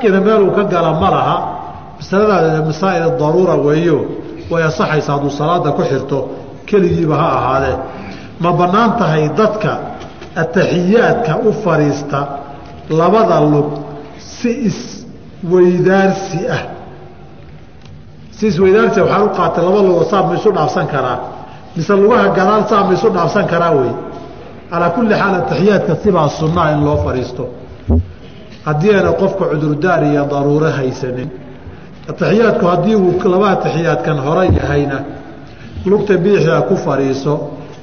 kiina meeluu ka gala ma laha masaladaada masaa'il daruura weeyo way asaxaysa hadduu salaada ku xirto keligiiba ha ahaadee ma bannaan tahay dadka ataxiyaadka u fadhiista labada lug si isweydaarsi ah. Si isweydaarsi waxaan u qaatay laba lugo saa ma dhaafsan karaa. Mise lugaha gadaal saa ma dhaafsan karaa wey. Calaa kulli xaal ataxiyaadka sibaa sunnaa in loo fadhiisto haddii ayna qofka cudurdaar iyo daruuro haysanin ataxiyaadku haddii uu laba ataxiyaadkan hore yahayna lugta bidixdaa ku fadhiiso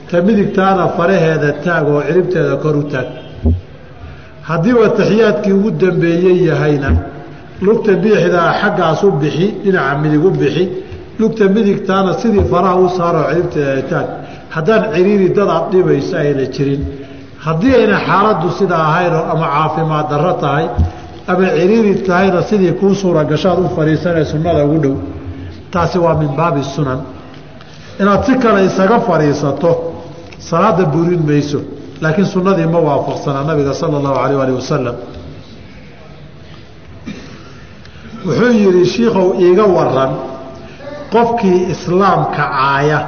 ta midigtaana faraheeda taag oo ciribteeda kor u taag. Haddii uu ataxiyaadkii ugu dambeeyey yahayna lugta bidixdaa xaggaas u bixi dhinaca midig u bixi lugta midigtaana sidii faraha u saaroo ciribteeda taag. Haddaan ciriiri dad aad dhibayso ayna jirin haddii ayna xaaladdu sidaa ahaynoo ama caafimaad darro tahay ama ciriiri tahayna sidii kuu suura gashaad u fadhiisanee sunnada ugu dhow taasi waa min baabi sunan. Inaad si kale isaga fadhiisato salaada burin mayso laakiin sunnadii ma waafaqsanaa nabiga sala allahu alayh alih wasalam wuxuu yidhi shiikow iiga waran qofkii islaamka caaya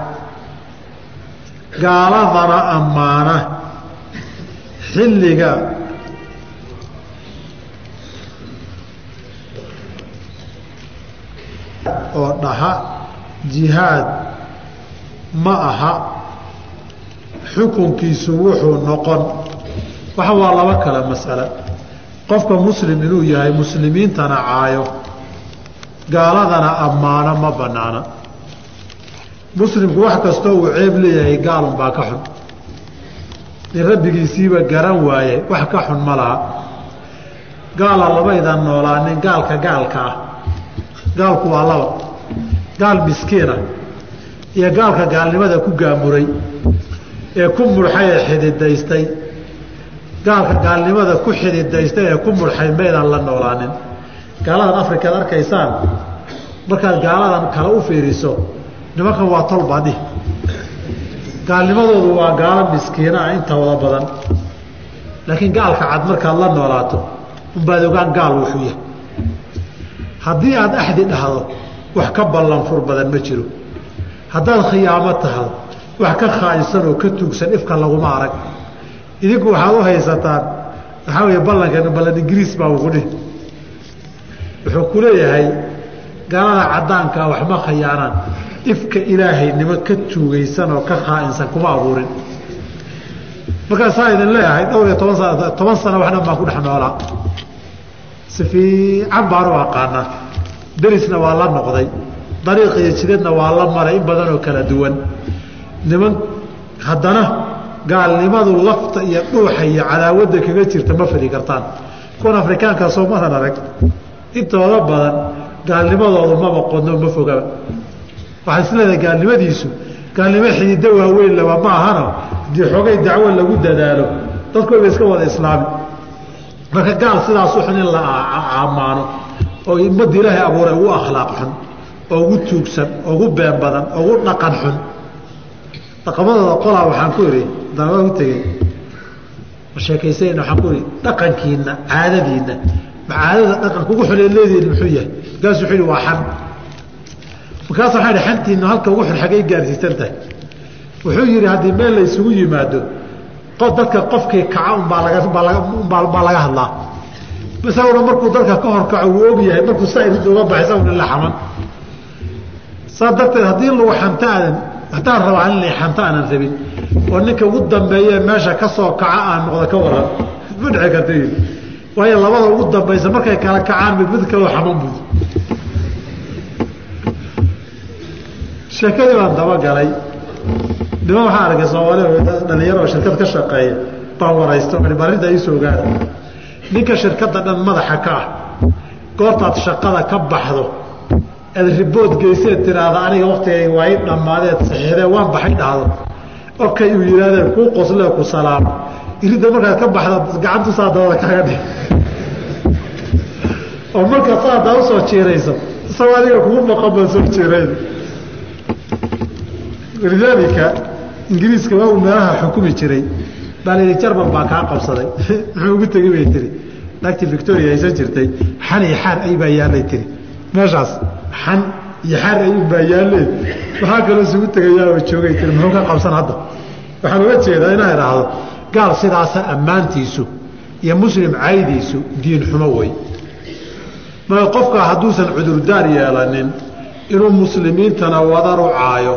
gaaladana ammaana xilliga. oo dhaha jihaad ma aha xukunkiisu wuxuu noqon. Waxa waa laba kale mas'ale qofka muslim inuu yahay muslimiintana caayo gaaladana ammaano ma bannaana. Muslimku wax kastoo uu ceeb leeyahay gaalunbaa ka xun in rabbigiisiiba garan waaye wax ka xun ma laha. Gaala labaydan noolaanin gaalka gaalka ah. Gaalku waa laba. Gaal miskiina iyo gaalka gaalnimada ku gaamuray ee ku murxay ee xididaystay. Gaalka gaalnimada ku xididaystay ee ku murxay maydaan la noolaanin. Gaaladan afrikaad arkaysaan? Markaad gaaladan kale u fiiriso nimankan waa tol baadhi gaalnimadoodu waa gaalo miskiinaa intooda badan. Laakiin gaalka cad markaad la noolaato unbaad ogaan gaal wuxuu yahay. Haddii aad axdi dhahdo wax ka ballan fur badan ma jiro. Haddaad khiyaamo tahdo wax ka khaaisan oo ka tuugsan ifka laguma arag. Idinku waxaad u haysataan waxaa weeye ballankan ballan ingiriis baa ugu dhih wuxuu ku leeyahay gaalada caddaankaa waxma khayaanaan ifka ilaahay niman ka tuugaysan oo ka khaa'insan kuma abuurin. Markaasaa idin leeyahay dhowr iyo toban sana toban sano wax dhan baan ku dhex noolaa. Si fiican baan u aqaanaa. Derisna waa la noqday. Dariiq iyo jidadna waa la maray in badan oo kala duwan. Niman haddana gaalnimadu lafta iyo dhuuxa iyo cadaawadda kaga jirta ma fadi kartaan. Kuwan afrikaanka soo madan arag intooda badan gaalnimadoodu maba qodno ma fogaba waxaa isleedahay gaalnimadiisu gaalnimo xidido waaweyn laba ma ahano haddii xoogay dacwo lagu dadaalo dadkooga iska wada islaami marka gaal sidaas u xun in la ammaano oo ummadda ilaahay abuuray ugu akhlaaq xun oo ugu tuugsan oo ugu been badan oo ugu dhaqan xun. Dhaqamadooda qolaa waxaan ku idhi danaba u tegey ma sheekaysanayna waxaan ku idhi dhaqankiina caadadiina ma caadada dhaqanka ugu xulee leediin muxuu yahay? Markaasuu wuxuu yidhi waa xan markaas idhi xantiina halka ugu xun xaggay gaarsiisan tahay. Wuxuu yidhi haddii meel la isugu yimaado dadka qofkii kaca unbaa laga hadlaa. Isaguna markuu dalka ka horkaco wuu og yahay markuu saa irid uga baxay isaguna la xaman. Saa darteed haddii lagu xanta aadan haddaan rabaa in xanta aanan rabin oo ninka ugu dambeeye meesha ka soo kaca aan noqda ka waran ma dhici karta waayo labada ugu dambaysa markay kala kacaan mid mid kaloo xaman bud sheekadii baan dabagalay niman waxaa arkay soomaaliya dhalinyaro oo shirkad ka shaqeeya baan waraysto arrinta iisoo ninka shirkadda dhan madaxa ka ah goortaad shaqada ka baxdo aad ribood geyseed tiraahda aniga waktigay waa i dhammaadeed saxiixdee waan baxay dhahdo. Okay uu yidhahdeen kuu qoslee ku salaamo iridda markaad ka baxda gacantu saa dabada kaaga dhig. Oo markaad saadaa u soo jiirayso. Isagoo adiga kugu maqan baa soo jiirayn lidaalika ingiriiska waa uu meelaha xukumi jiray. Baa layidhi jarman baa kaa qabsaday. Muxuu ugu tegi bay tiri. Naagtii victoria haysan jirtay. Xan iyo xaar ay baa yaallay tiri. Meeshaas xan iyo xaar ay baa yaalleen waxaa kaloo isugu tegayaaba joogay tiri. Muxuu ka qabsan hadda? Waxaan uga jeedaa inaa idhaahdo gaal sidaasa ammaantiisu iyo muslim caydiisu diin xumo wey marka qofka hadduusan cudurdaar yeelanin inuu muslimiintana wadar u caayo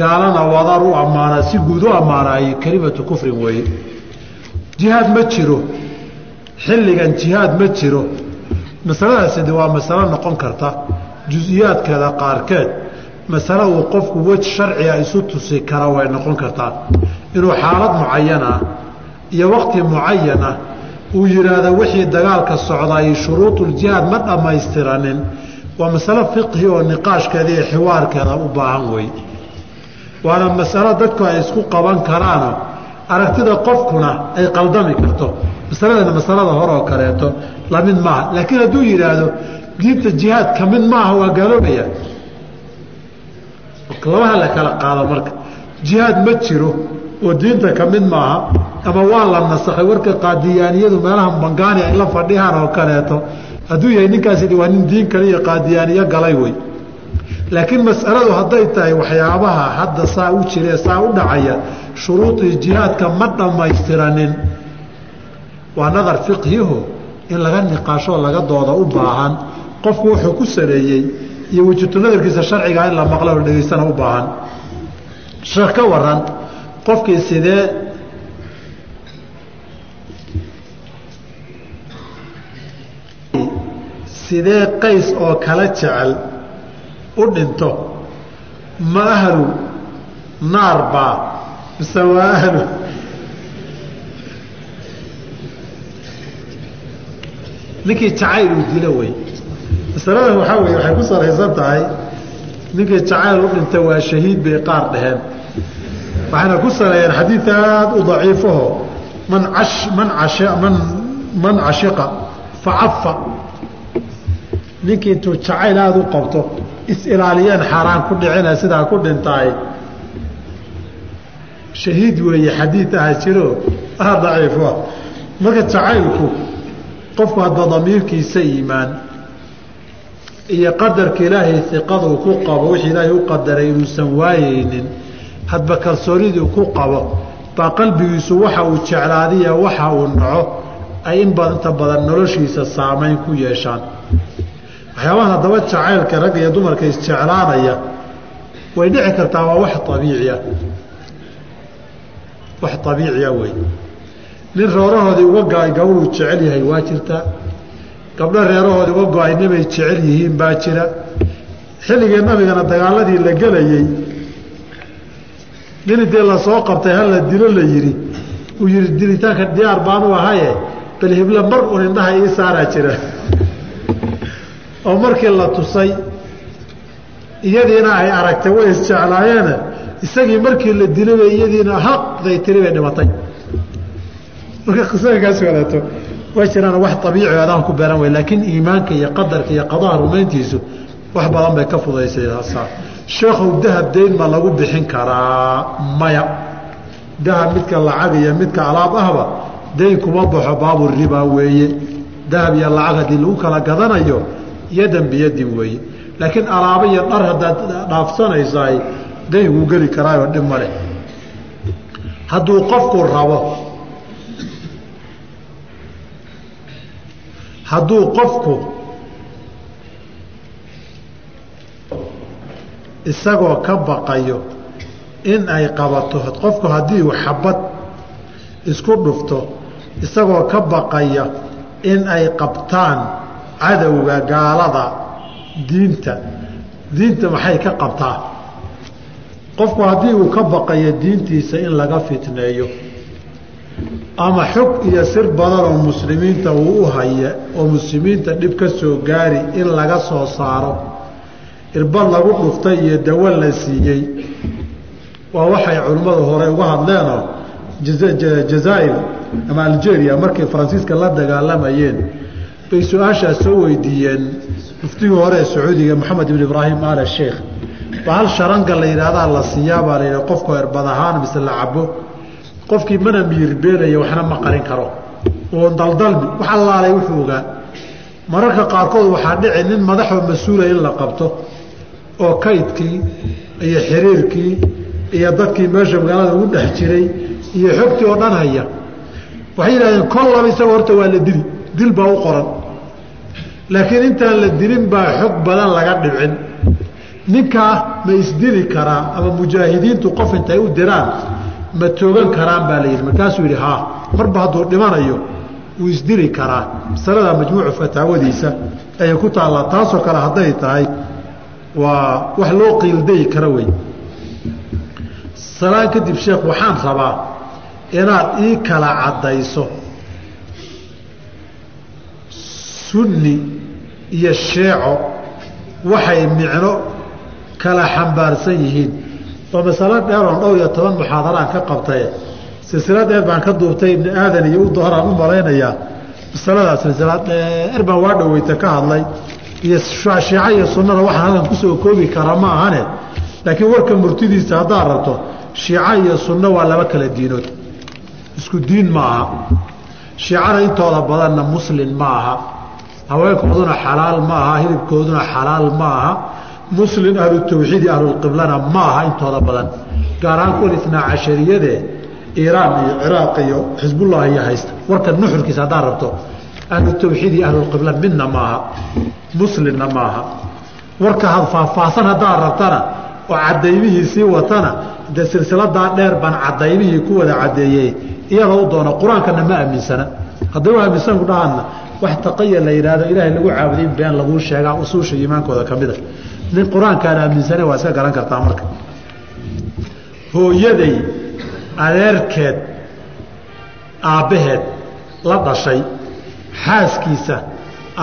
gaalana wadar u ammaana si guud u ammaanaayo kelimatu kufrin weeye jihaad ma jiro. Xilligan jihaad ma jiro. Masaladaasidi waa masalo noqon karta. Jus-iyaadkeeda qaarkeed masale uu qofku wej sharciga isu tusi kara way noqon kartaa. Inuu xaalad mucayan ah iyo waqti mucayan ah uu yidhaahdo wixii dagaalka socdaay shuruuduljihaad ma dhammaystiranin waa masalo fiqhi oo niqaashkeeda iyo xiwaarkeeda u baahan wey waana masalo dadku ay isku qaban karaano aragtida qofkuna ay qaldami karto. Masaladana masalada hore oo kaleeto la mid maaha. Laakiin hadduu yidhaahdo diinta jihaad ka mid maaha waa gaaloobaya. Labaha la kala qaado marka jihaad ma jiro oo diinta ka mid maaha ama waa la nasakhay. Warka qaadiyaaniyadu meelaha bangaani ay la fadhihaan oo kaleeto hadduu yahay ninkaasi waa nin diin kale iyo qaadiyaaniyo galay wey laakiin mas'aladu hadday tahay waxyaabaha hadda saa u jiree saa u dhacaya shuruudii jihaadka ma dhammaystiranin. Waa nadar fiqhiho in laga niqaashoo laga dooda u baahan. Qofku wuxuu ku saleeyey iyo wejito nadarkiisa sharcigaa in la maqla oo dhegaystana u baahan. Sheekh ka waran qofkii sidee sidee qays oo kala jecel u dhinto ma ahlu naar baa mise waa ahlu? Ninkii jacayl uu dilo wey. Masaladan waxaa weye waxay ku salaysan tahay ninkii jacayl u dhinta waa shahiid bay qaar dhaheen. Waxayna ku saleeyeen xadiid aada u daciifaho man man man man cashiqa facafa ninkii intuu jacayl aada u qabto is-ilaaliyeen xaaraan ku dhicina sidaa ku dhintaay. Shahiid weeye xadiid aha jiro. Ah daciifo marka jacaylku qofku hadba damiirkiisa iimaan iyo qadarka ilaahay iqaduu ku qabo wixii ilaahay u qadaray inuusan waayeynin hadba kalsooniduu ku qabo baa qalbigiisu waxa uu jeclaadiya waxa uu naco ay in inta badan noloshiisa saamayn ku yeeshaan waxyaabaha haddaba jacaylka ragga iyo dumarka isjeclaanaya way dhici kartaa waa wax abiiciya wax abiiciya wey nin reerahoodii uga go'ay gabadhuu jecel yahay waa jirtaa gabdho reerahoodii uga go'ay nibay jecel yihiin baa jira. Xilligii nabigana dagaaladii la gelayey nin intee la soo qabtay hala dilo la yidhi. Uu yihi dilitaanka diyaar baanu ahaye bal hible mar un indhaha ii saaraa jira oo markii la tusay iyadiina ay aragtay way isjeclaayeene isagii markii la dilay iyadiina haqday tiri bay dhimatay. Marka qisooyinkaas wadato way jiraan wax abiici adaan ku beeran wey laakiin iimaanka iyo qadarka iyo qadaha rumayntiisu wax badan bay ka fudaysaysaa sheekhow dahab dayn ma lagu bixin karaa? Maya. Dahab midka lacag iyo midka alaab ahba dayn kuma baxo baabu riba weeye. Dahab iyo lacag haddii lagu kala gadanayo yadan biyadin weeye laakiin alaabo iyo dhar haddaad dhaafsanaysaay dayn wuu geli karaayoo dhib ma leh. Hadduu qofku rabo hadduu qofku isagoo ka baqayo in ay qabato qofku haddii uu xabad isku dhufto isagoo ka baqaya in ay qabtaan cadowga gaalada diinta. Diinta maxay ka qabtaa? Qofku haddii uu ka baqayo diintiisa in laga fitneeyo ama xog iyo sir badan oo muslimiinta uu u haya oo muslimiinta dhib ka soo gaari in laga soo saaro irbad lagu dhuftay iyo dawo la siiyey waa waxay culimmadu hore uga hadleenoo jazaair ama algeria markay faransiiska la dagaalamayeen bay su'aashaas soo weydiiyeen muftigii hore sacuudiga moxamed ibn ibraahim aale sheikh. Ba hal sharanga la yidhaahdaa la siiyaa baa la yidhaha qofku irbad ahaan mise la cabo. Qofkii mana miirbeelaya waxna ma qarin karo. Oo daldalmi wax allaalay wuxuu ogaa. Mararka qaarkood waxaa dhici nin madaxoo mas'uula in la qabto oo kaydkii iyo xiriirkii iyo dadkii meesha magaalada ugu dhex jiray iyo xogtii oo dhan haya. Waxay yidhahdeen kol laba isagoo horta waa la dili dil baa u qoran laakiin intaan la dilin baa xog badan laga dhicin ninkaa ma isdili karaa ama mujaahidiintu qof intay u diraan ma toogan karaan baa la yidhi. Markaasuu yidhi haa marba hadduu dhimanayo wuu isdili karaa. Masalada majmuucu fataawadiisa ayay ku taallaa taasoo kale hadday tahay waa wax loo qiildayi kara wey. Salaan kadib sheekh waxaan rabaa inaad ii kala caddayso sunni iyo sheeco waxay micno kala xambaarsan yihiin. Waa masalo dheeroon dhowr iyo toban muxaadaraan ka qabtaye silsila dheer baan ka duubtay ibni aadan iyo u dooraan u malaynayaa. Masaladaas silsila dheer baan waa dhoweyta ka hadlay. Iyo shiica iyo sunnada waxaan halkan ku soo koobi kara ma ahane. Laakiin warka murtidiisa haddaad rabto shiica iyo sunno waa laba kala diinood. Isku diin ma aha. Shiicada intooda badanna muslin ma aha haweenkooduna xalaal ma aha hilibkooduna xalaal ma aha muslin ahlu tawxiid iyo ahlulqiblana ma aha intooda badan. Gaar ahaan kuwan itnaa cashariyadee iiraan iyo ciraaq iyo xisbullah iyo haysta. Warka nuxurkiisa haddaad rabto ahlu tawxiid iyo ahlulqibla midna ma aha muslimna ma aha warka faahfaahsan haddaad rabtana oo cadaymihii sii watana dee silsiladaa dheer baan cadaymihii ku wada cadeeyey iyada u doona qur'aankana ma aaminsana. Hadday u aaminsanku dhahanna wax taqaya la yidhaahdo ilaahay lagu caabuday been laguu sheegaa usuusha iimaankooda ka mida nin qur'aankaan aaminsane waa iska garan kartaa marka. Hooyaday adeerkeed aabbaheed la dhashay xaaskiisa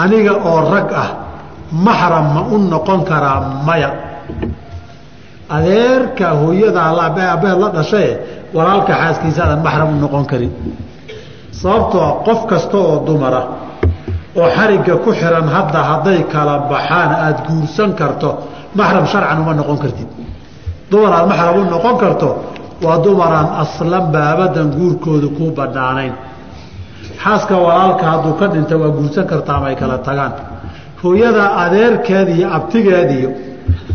aniga oo rag ah maxram ma u noqon karaa maya. Adeerka hooyadaa aabbaheed la dhashaye walaalka xaaskiisa aadan maxram u noqon karin. Sababtoo qof kasta oo dumara oo xarigga ku xiran hadda hadday kala baxaan aada guursan karto maxram sharcan uma noqon kartid. Dumar aad maxram u noqon karto waa dumaraan aslan baabadan guurkooda kuu badhaanayn xaaska walaalka hadduu ka dhinta waa guursan kartaa ama kala tagaan. Hooyada adeerkeed iyo abtigeediyo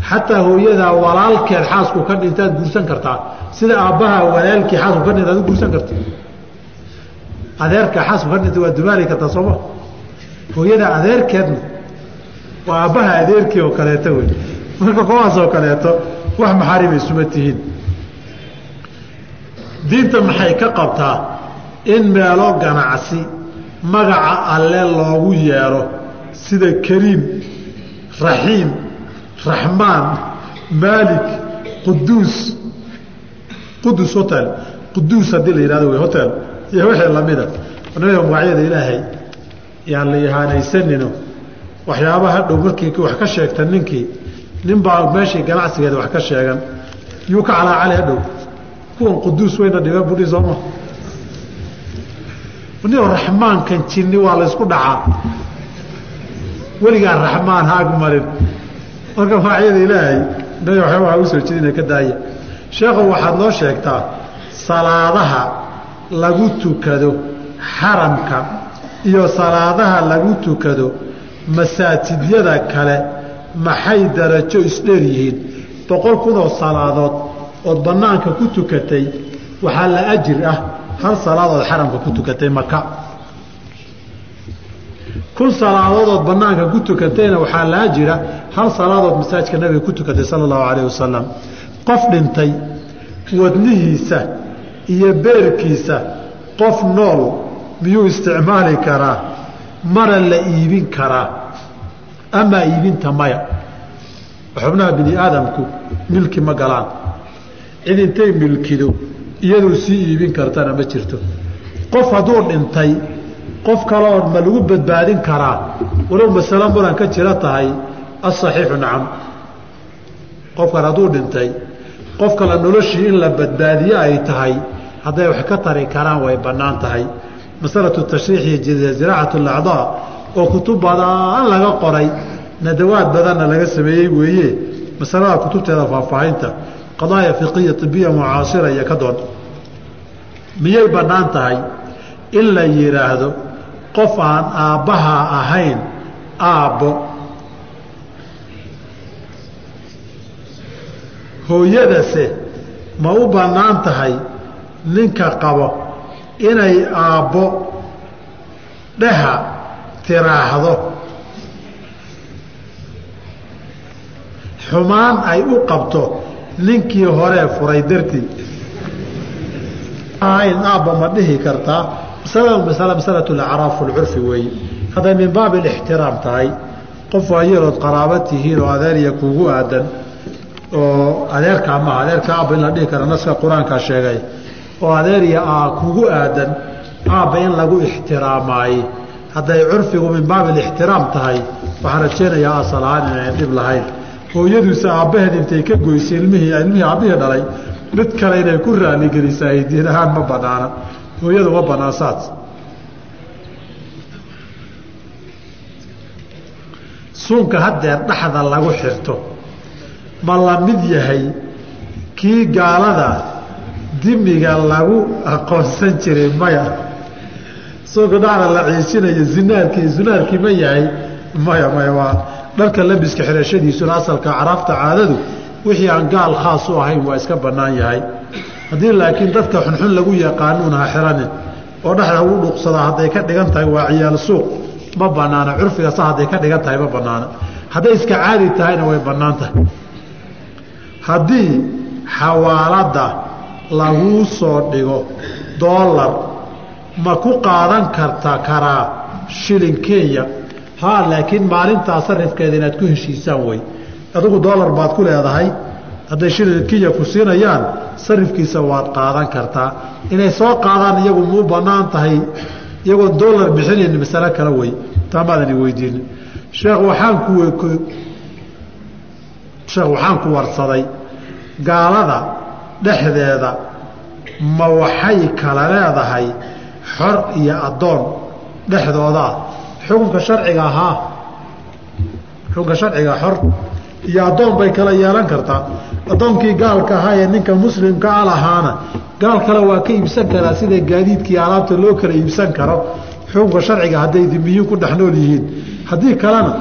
xataa hooyadaa walaalkeed xaasku ka dhintaad guursan kartaa. Sida aabbaha walaalkii xaasku ka dhinta ad guursan karta adeerka xaasku ka dhinta waa dumaali kartaa sooma hooyada adeerkeedna waa aabbaha adeerkii oo kaleeto wey marka kuwaasoo kaleeto wax maxaaribay isuma tihiin. Diinta maxay ka qabtaa in meelo ganacsi magaca alle loogu yeero sida kariim raxiim raxmaan maalik quduus qudus hotel. Quduus haddii la yihahdo wey hotel. Iyo wixii lamida nabiga magacyada ilaahay yaan la ihaanaysanino waxyaabaha dhow markii wax ka sheegta ninkii nin baa meeshii ganacsigeeda wax ka sheegan. Yuu ka calaacali hadhow kuwan quduus weyna dhiga budhi sooma ni raxmaankan jinni waa laysku dhacaa. Weligaa raxmaan haag marin. Marka magacyada ilaahay nabiga waxyaabaha u soo jeedina ka daaya sheekhu waxaad noo sheegtaa salaadaha lagu tukado xaramka iyo salaadaha lagu tukado masaajidyada kale maxay darajo isdheer yihiin? Boqol kun oo salaadood ood bannaanka ku tukatay waxaa la ajir ah hal salaadood xaramka ku tukatay maka kun salaadood ood bannaanka ku tukatayna waxaa la ajira hal salaadood masaajka nabiga ku tukatay sala allahu calayh wasalam qof dhintay wadnihiisa iyo beerkiisa qof nool miyuu isticmaali karaa? Mana la iibin karaa? Amaa iibinta maya? Xubnaha bini aadamku milki ma galaan. Cid intay milkido iyaduu sii iibin kartana ma jirto. Qof hadduu dhintay qof kaleoo ma lagu badbaadin karaa? Walow masalo muran ka jira tahay asaxiixu nacam. Qofkan hadduu dhintay qof kale noloshii in la badbaadiyo ay tahay hadday wax ka tari karaan way bannaan tahay masalatu tashriix iyo ziraacatu alacdaa oo kutub badan laga qoray nadawaad badanna laga sameeyey weeye masalada kutubteeda faahfaahinta qadaaya fiqiya ibiya mucaasira iyo ka doon miyay bannaan tahay in la yidhaahdo qof aan aabbaha ahayn aabbo? Hooyadase ma u bannaan tahay ninka qabo inay aabbo dheha tiraaxdo xumaan ay u qabto ninkii horee furay dartii. Aabba ma dhihi kartaa? Masalatu lacraaf lcurfi weeye. Hadday min baabi alixtiraam tahay qof waayeelood qaraaba tihiin oo adeeriya kugu aadan oo adeerkaa maaha adeerka aabba in la dhihi kara naska qur'aankaa sheegay oo adeeriya a kugu aadan aabba in lagu ixtiraamaaye hadday curfigu min baabi alixtiraam tahay waxaan rajeynayaa asal ahaan inayn dhib lahayn. Hooyaduisa aabbaheed intay ka goysay ilmihii ilmihii aabbihii dhalay mid kale inay ku raaligelisaa diin ahaan ma banaana. Hooyadu ma banaan saas suunka haddeer dhaxda lagu xirto ma la mid yahay kii gaalada dimiga lagu aqoonsan jiray maya. Suunka dhaxda la ciisinayo zinaarkii zinaarkii ma yahay. Maya maya waa dharka labiska xirashadiisuna asalka caraafta caadadu wixii aan gaal khaas u ahayn waa iska bannaan yahay. Haddii laakiin dadka xunxun lagu yaqaanuun ha xiranin oo dhexda ugu dhuuqsadaa hadday ka dhigan tahay waa ciyaal suuq. Ma banaana curfiga hadday ka dhigan tahay ma banaana hadday iska caadi tahayna way bannaan tahay. Haddii xawaalada laguu soo dhigo doolar ma ku qaadan karta karaa shilin kenya? Haa laakiin maalintaa sarifkeeda inaad ku heshiisaan wey adigu doolar baad ku leedahay hadday shilin kenya ku siinayaan sarifkiisa waad qaadan kartaa. Inay soo qaadaan iyagu muu bannaan tahay iyagoo doolar bixinayn masalo kale wey taamaadani weydiinin sheekh waxaan ku sheekh waxaan ku warsaday gaalada dhexdeeda ma waxay kala leedahay xor iyo addoon dhexdoodaa xukunka sharciga ahaa xukunka sharciga xor iyo addoon bay kala yeelan kartaa. Addoonkii gaalka ahaa ee ninka muslimka a lahaana gaal kale waa ka iibsan karaa sida gaadiidkii alaabta loo kala iibsan karo. Xukunka sharciga hadday dimiyiin ku dhex nool yihiin haddii kalena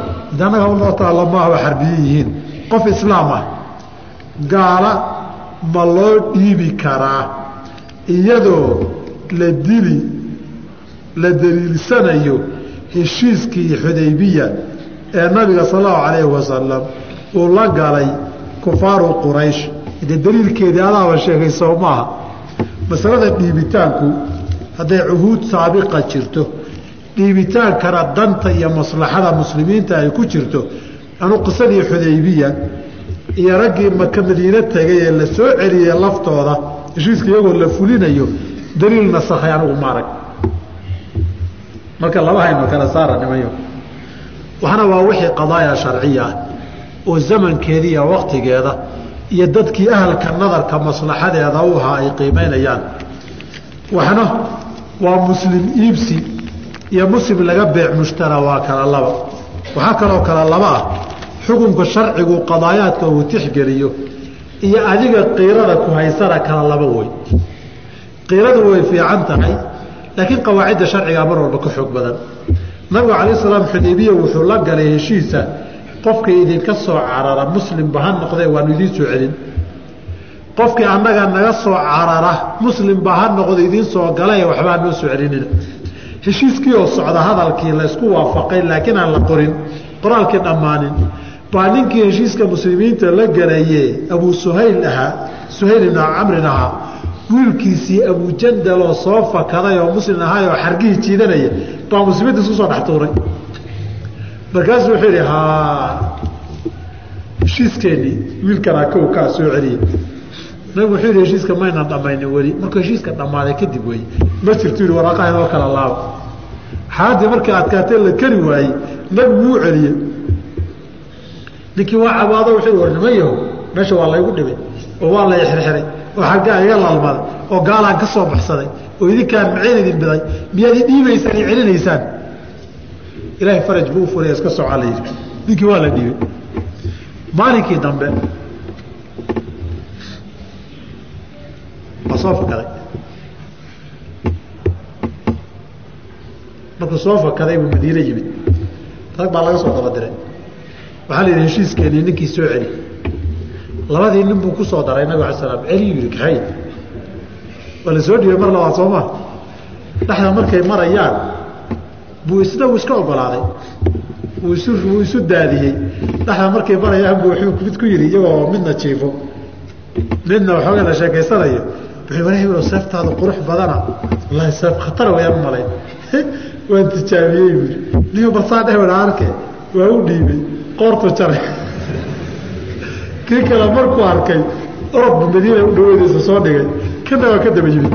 anaga unoo taalla maaha xarbiye yihiin. Qof islaam ah gaala ma loo dhiibi karaa iyadoo la dili la daliilsanayo heshiiskii xudaybiya ee nabiga sal allahu calayhi wasalam uu la galay kufaaru quraysh. Dee daliilkeedii adaaba sheegay soo maaha masalada dhiibitaanku hadday cuhuud saabiqa jirto dhiibitaankana danta iyo maslaxada muslimiinta ay ku jirto anu qisadii xudaybiya iyo raggii maka madiine tegay ee la soo celiyey laftooda heshiiska iyagoo la fulinayo daliil nasakhay anigu maarag marka laba hayno kala saara nimayo. Waxna waa wixii qadaaya sharciya ah oo zamankeeda iyo waktigeeda iyo dadkii ahalka nadarka maslaxadeeda u ahaa ay qiimaynayaan waxna waa muslim iibsi iyo muslim laga beec mushtara waa kala laba. Waxaa kaloo kala laba ah xukunka sharcigu qadaayaadka uu tixgeliyo iyo adiga qiirada ku haysana kala laba wey qiiradu way fiican tahay laakiin qawaacidda sharcigaa mar walba ka xoog badan. Nabigu calayi salaam xudaybiya wuxuu la galay heshiisa qofkii idinka soo carara muslimba ha noqdee waanu idiin soo celin. Qofkii annaga naga soo carara muslimba ha noqdo idiin soo galae waxbaa noo soo celinina heshiiskii oo socda hadalkii laysku waafaqay laakiin aan la qorin qoraalkii dhammaanin baa ninkii heshiiska muslimiinta la galaye abuu suhayl ahaa suhayl ibn camrin ahaa wiilkiisii abujandaloo soo fakaday oo muslim ahaay oo xargihii jiidanaya baa muslimiinta isku soo dhex tuuray. Markaasuu wuxuu yidhi ha heshiiskeenii wiilkanaa kow kaa soo celiya nabigu wuxuu yidhi heshiiska maynan dhammaynin weli markuu heshiiska dhammaaday kadib wey ma jirtu yidhi waraaqaha inoo kala laaba xaaladii markii adkaatee la kari waayey nabigu wuu celiyey ninkii waa cabaado wuxuu war niman yahow meesha waa laygu dhibay oo waa lay xirxiray oo xaggaa iga lalmaday oo gaalaan ka soo baxsaday oo idinkaan maciin idin biday miyaad i dhiibaysaan i celinaysaan? Ilaahay faraj buu u furay iska socaa la yidhi ninkii waa la dhiibay. Maalinkii dambe waa soo fakaday. Markuu soo fakaday buu madiine yimid. Rag baa laga soo dabadiray waxaa la yidhi heshiiskeenii ninkii soo celi. Labadii nin buu ku soo daray nabig ala slam celiyuu yihi kaxay waa la soo dhiibay mar labaad soo maa dhexda markay marayaan buu isna uu iska ogolaaday. Wuu isu daadiyey. Dhexda markay marayaan buu wuxuu mid ku yidhi iyagoo midna jiifo midna waxoogaa la sheekaysanayo. Wuxuu walahi seeftaada qurux badana. Wallahi seef khatara wayaan malay. Waan tijaabiyey buui niyo barsaa dheh wadha arke waa u dhiibay qoortu jaray kii kale markuu arkay orodba madiina u dhaweydaysa soo dhigay. Kana waa ka daba yimid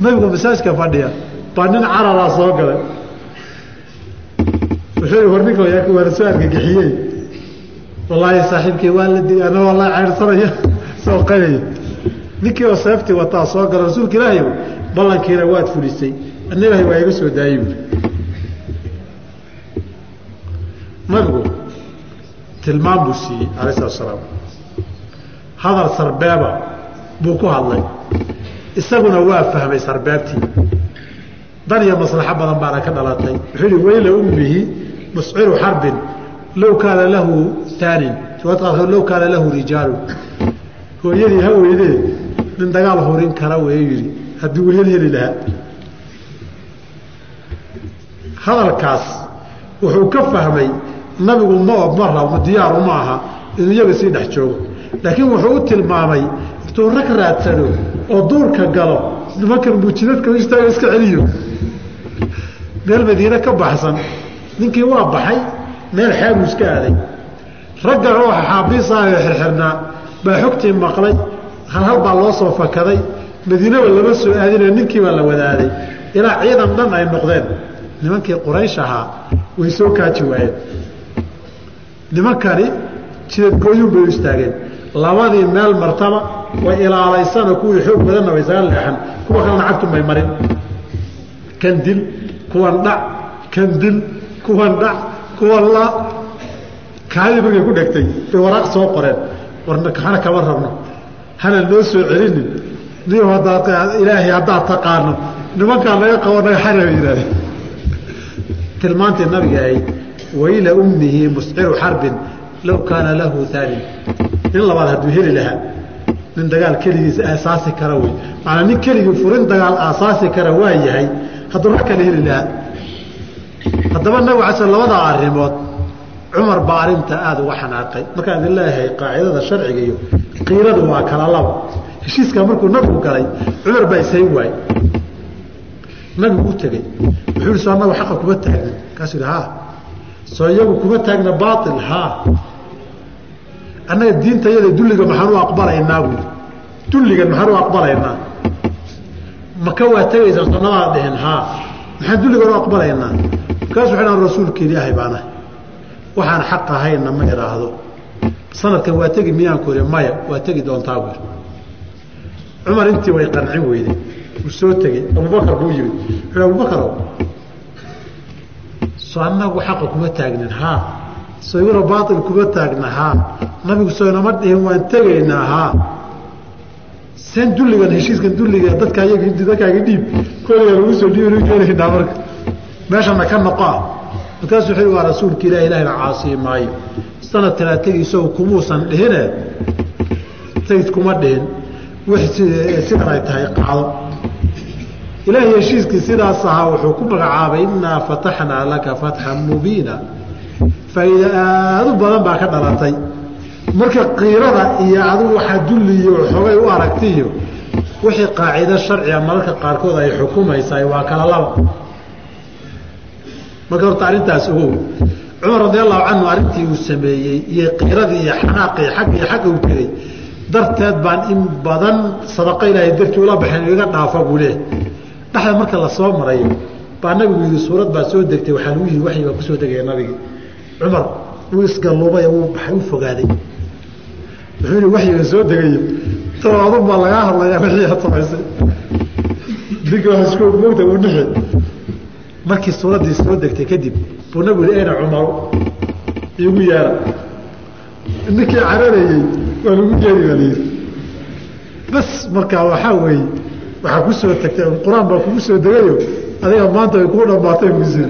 nabigu masaajka fadhiya baa nin cararaa soo galay. Wuxuu war ninka waana soo argagixiyey wallaahi saaxiibkii waa la di ana wallahi cayrsanaya soo qayaya ninkii oo seeftii wataa soo gala rasuulka ilaahay ballankiina waad fulisay. Ana waa iga soo daayey buuri nabigu tilmaam buu siiyey alayh salatu salaam. Hadal sarbeeba buu ku hadlay. Isaguna waa fahmay sarbeebtii. Dan iyo maslaxo badan baana ka dhalatay. Wuxuu yihi weyla ummihi musciru xarbin low kaana lahu taanin low kaana lahu rijaalu hooyadii ha weydee nin dagaal horin kara wey yidhi. Haddii wilyal heli lahaa. Hadalkaas wuxuu ka fahmay nabigu ma ma rabo diyaaru ma aha inuu iyaga sii dhex joogo. Laakiin wuxuu u tilmaamay intuu rag raadsano oo duurka galo nimankan muujidadka istaaga iska celiyo. Meel madiine ka baxsan ninkii waa baxay meel xeebuu iska aaday. Ragga oo xaabiisaayo xirxirnaa baa xogtii maqlay halhal baa loo soo fakaday madiinaba lama soo aadina ninkii baa la wadaaday ilaa ciidan dhan ay noqdeen. Nimankii quraysh ahaa way soo kaaji waayeen nimankani jidadgooyuun bay u istaageen. Labadii meel martaba way ilaalaysana kuwii xoog badanna way isaga leexan kuwa kalena cagtun bay marin. Kan dil kuwan dhac. Kan dil kuwan dhac. Kuwan la. Kaadii markay ku dhegtay. Bay waraaq soo qoreen. Warna hana kama rabno. Hana noo soo celinin. Niyo haddaad ilaahay haddaad taqaano. Nimankaan naga qabo naga xana bay yidhahdeen tilmaantii nabiga ahayd wayla ummihi musciru xarbin low kaana lahu taanin nin labaad hadduu heli lahaa nin dagaal keligiis aasaasi kara wey macanaa nin keligii furin dagaal aasaasi kara waa yahay hadduu rag kale heli lahaa. Haddaba nabig ala sl labadaa arrimood cumar baa arrinta aada uga xanaaqay. Markaan idin leeyahay qaacidada sharciga iyo qiiradu waa kala laba heshiiska markuu nabigu galay cumar baa ishayn waayey. Nabigu u tegey. Wuxuu yihi soo anagu xaqa kuma taagna kaasuu yihi haa soo iyagu kuma taagna baail haa annaga diinta iyada dulliga maxaan u aqbalaynaa buui dulligan maxaan u aqbalaynaa? Maka waa tegaysaa sonamaa dhihin haa maxaan dulligan u aqbalaynaa? Markaasu waxay dhahan rasuulka ilaahay baana waxaan xaq ahayna ma idhaahdo sanadkan waa tegi miyaan ku maya waa tegi doontaa buui cumar intii way qancin weyday uu soo tegey. Abubakar buu yimid wuxuu abubakarow soo annagu xaqa kuma taagnin haa soo iguna baail kuma taagna haa nabigu soo inama dhihin waan tegaynaa haa seen dulligan heshiiskan dulliga dadka dadkaaga dhiib koliga lagu soo dhiib gelaynaa marka. Meeshana ka noqoa markaasu wuxuu waa rasuulka ilahi ilahina caasiyi maayo sanadkanaa tegi isagu kumuusan dhihine sayid kuma dhihin. Wix sidan ay tahay qaado ilaahay heshiiskii sidaas ahaa wuxuu ku magacaabay innaa fataxnaa laka fatxan mubiina. Faa'iida aada u badan baa ka dhalatay. Marka kiirada iyo adigu waxaa dulliyo xogay u aragtiyo wixii qaacido sharciga mararka qaarkood ay xukumaysaay waa kala laba. Marka horta arrintaas ogow cumar radi allahu canhu arrintii uu sameeyey iyo kiiradii iyo xanaaqii xag iyo xagga u tegey. Darteed baan in badan sadaqa ilaahay dartii ula baxeen iga dhaafa buu leeh dhexda marka la soo marayo baa nabigu yidhi suurad baa soo degtay waxaa lagu yidhi waxyi baa ku soo degaya nabigi. Cumar wuu isgalluubay wuu baxay u fogaaday. Wuxuu yihi waxyiga soo degayo talo adun baa lagaa hadlayaa wixii aad samaysay. Ninka waa isku moogta uu nixi markii suuraddii soo degtay kadib buu nabigu yihi ayna cumaru iigu yeera ninkii cararayey waa lagu yeeri baa layidhi bas markaa waxaa weeye waxaa ku soo tagtay qur'aan baa kugu soo degayo adiga maanta ay kuu dhammaatay kusi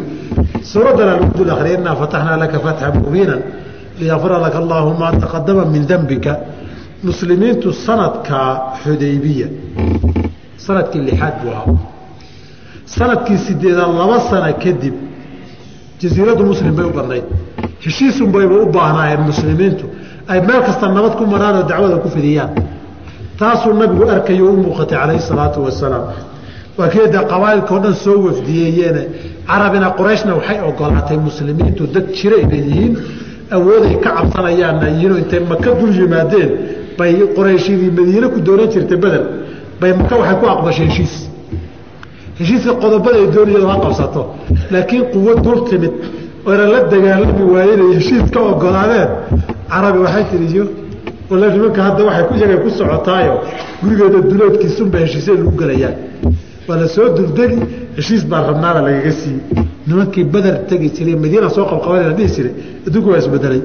suuraddana lagu dul akriyay innaa fataxnaa laka fatxa mubiinan liyafira laka allaahu maa taqadama min dembika muslimiintu sanadka xudaybiya sannadkii lixaad buu ahaa. Sanadkii sideedaad laba sana kadib jasiiradu muslim bay u badnayd. Heshiisunbayba u baahnaayeen muslimiintu. Ay meel kasta nabad ku maraan oo dacwada ku fidiyaan taasuu nabigu arkayo u muuqatay calayhi salaatu wasalaam. Waa keeda qabaa'ilkao dhan soo wafdiyeeyeene carabina qorayshna waxay ogolaatay muslimiintu dad jira inay yihiin. Awooday ka cabsanayaanna yihiinoo intay maka dul yimaadeen. Bay qorayshidii madiine ku doonan jirtay beder bay maka waxay ku aqbashay heshiis. Heshiiska qodobada ay doonayeen ha qabsato. Laakiin quwo dul timid. Oyna la dagaalami waayeen ay heshiis ka ogolaadeen. Carabi waxay tiriyo walla nimanka hadda waxay iyagay ku socotaayo. Gurigeeda duloodkiisunba heshiisya lagu gelayaan waa la soo duldegi heshiis baa rabnaaba lagaga siiyey nimankii bader tegi jiray madiina soo qabqabanay la dhihi jiray adduunku waa isbedelay.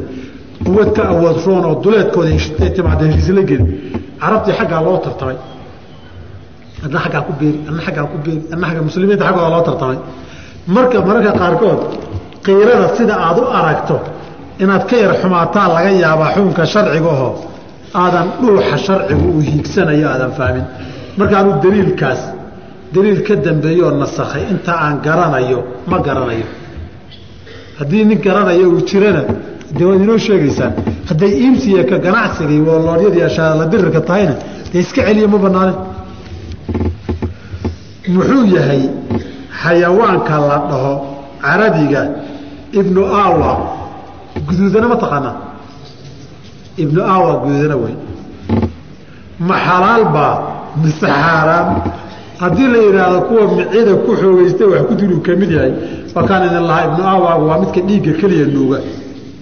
Quwad ka awood roon oo duleedkooda timaada heshiis la geli carabtii xaggaa loo tartamay. Adna aggaa ku beeri adna aggaa ku beeri adna agga muslimiinta xaggooda loo tartamay. Marka mararka qaarkood qiirada sida aad u aragto inaad ka yar xumaataa laga yaabaa xukunka sharcigaho aadan dhuuxa sharcigu uu hiigsanayo aadan fahmin. Markaanu daliilkaas daliil ka dambeeyoo nasakhay inta aan garanayo ma garanayo. Haddii nin garanayo uu jirana dee waad inoo sheegaysaan hadday iimsiya ka ganacsigii wooloodyadii ashaala tahayna dee iska celiya ma banaanin muxuu yahay xayawaanka la dhaho carabiga ibnu awa guduudana ma taqaanaa ibnu awa guduudana wey. Ma xalaal baa mise xaaraan haddii la yidhaahdo kuwa micida ku xoogeystay wax ku diluu ka mid yahay waa kaan idin lahaa ibnu awaagu waa midka dhiigga keliya nuuga.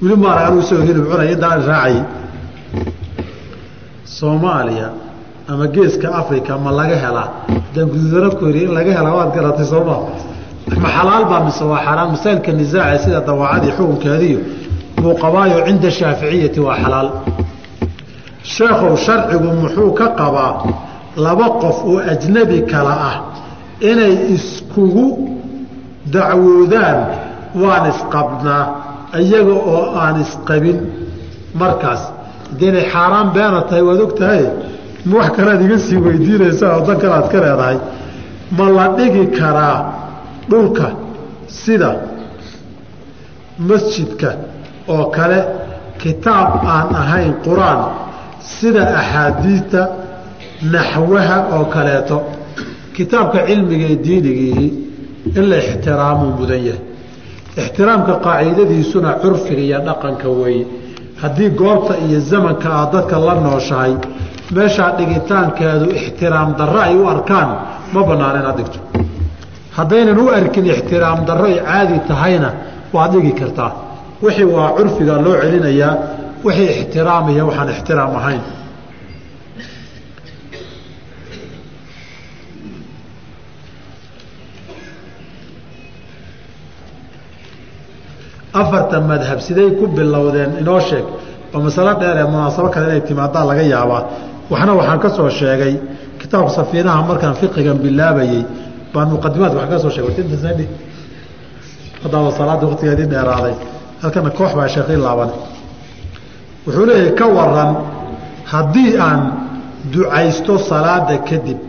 Weli maarag anuu isagoo hilib cunaya intaan raacayay soomaaliya ama geeska africa ma laga helaa? Haddaan guduudana ku heriy in laga helaa waad garatay sooma ma xalaal baa mise waa xaaraan masaa'ilka nisaaca sida dawaacadii xukunkeediyo buu qabaayo cinda shaaficiyati waa xalaal. Sheekhow sharcigu muxuu ka qabaa laba qof oo ajnabi kala ah inay iskugu dacwoodaan waan isqabnaa iyaga oo aan isqabin. Markaas haddii xaaraan beena tahay waad og tahay? Ma wax kalead iga sii weydiinaysaa oo dan kalead ka leedahay. Ma la dhigi karaa dhulka sida masjidka oo kale kitaab aan ahayn qur'aan sida axaadiidta naxwaha oo kaleeto. Kitaabka cilmiga ee diinigiihi in la ixtiraamuu mudan yahay. Ixtiraamka qaacidadiisuna curfiga iyo dhaqanka weeye haddii goobta iyo zamanka aad dadka la nooshahay meeshaa dhigitaankeedu ixtiraam darro ay u arkaan ma bannaan inaad dhigto. Haddaynan u arkin ixtiraam darro ay caadi tahayna waad dhigi kartaa wixii waa curfiga loo celinayaa wixii ixtiraamaya waxaan ixtiraam ahayn. Afarta madhab siday ku bilowdeen inoo sheeg oo masalo dheer ee munaasabo kale inay timaadaa laga yaabaa. Waxna waxaan ka soo sheegay kitaabka safiinaha markaan fiqigan bilaabayey baan muqadimaadka waxaan ka soo sheegay. Haddaaba salaada waktigeedii dheeraaday halkana koox baa sheekii laaban. Wuxuu leeyahay ka waran haddii aan ducaysto salaada kadib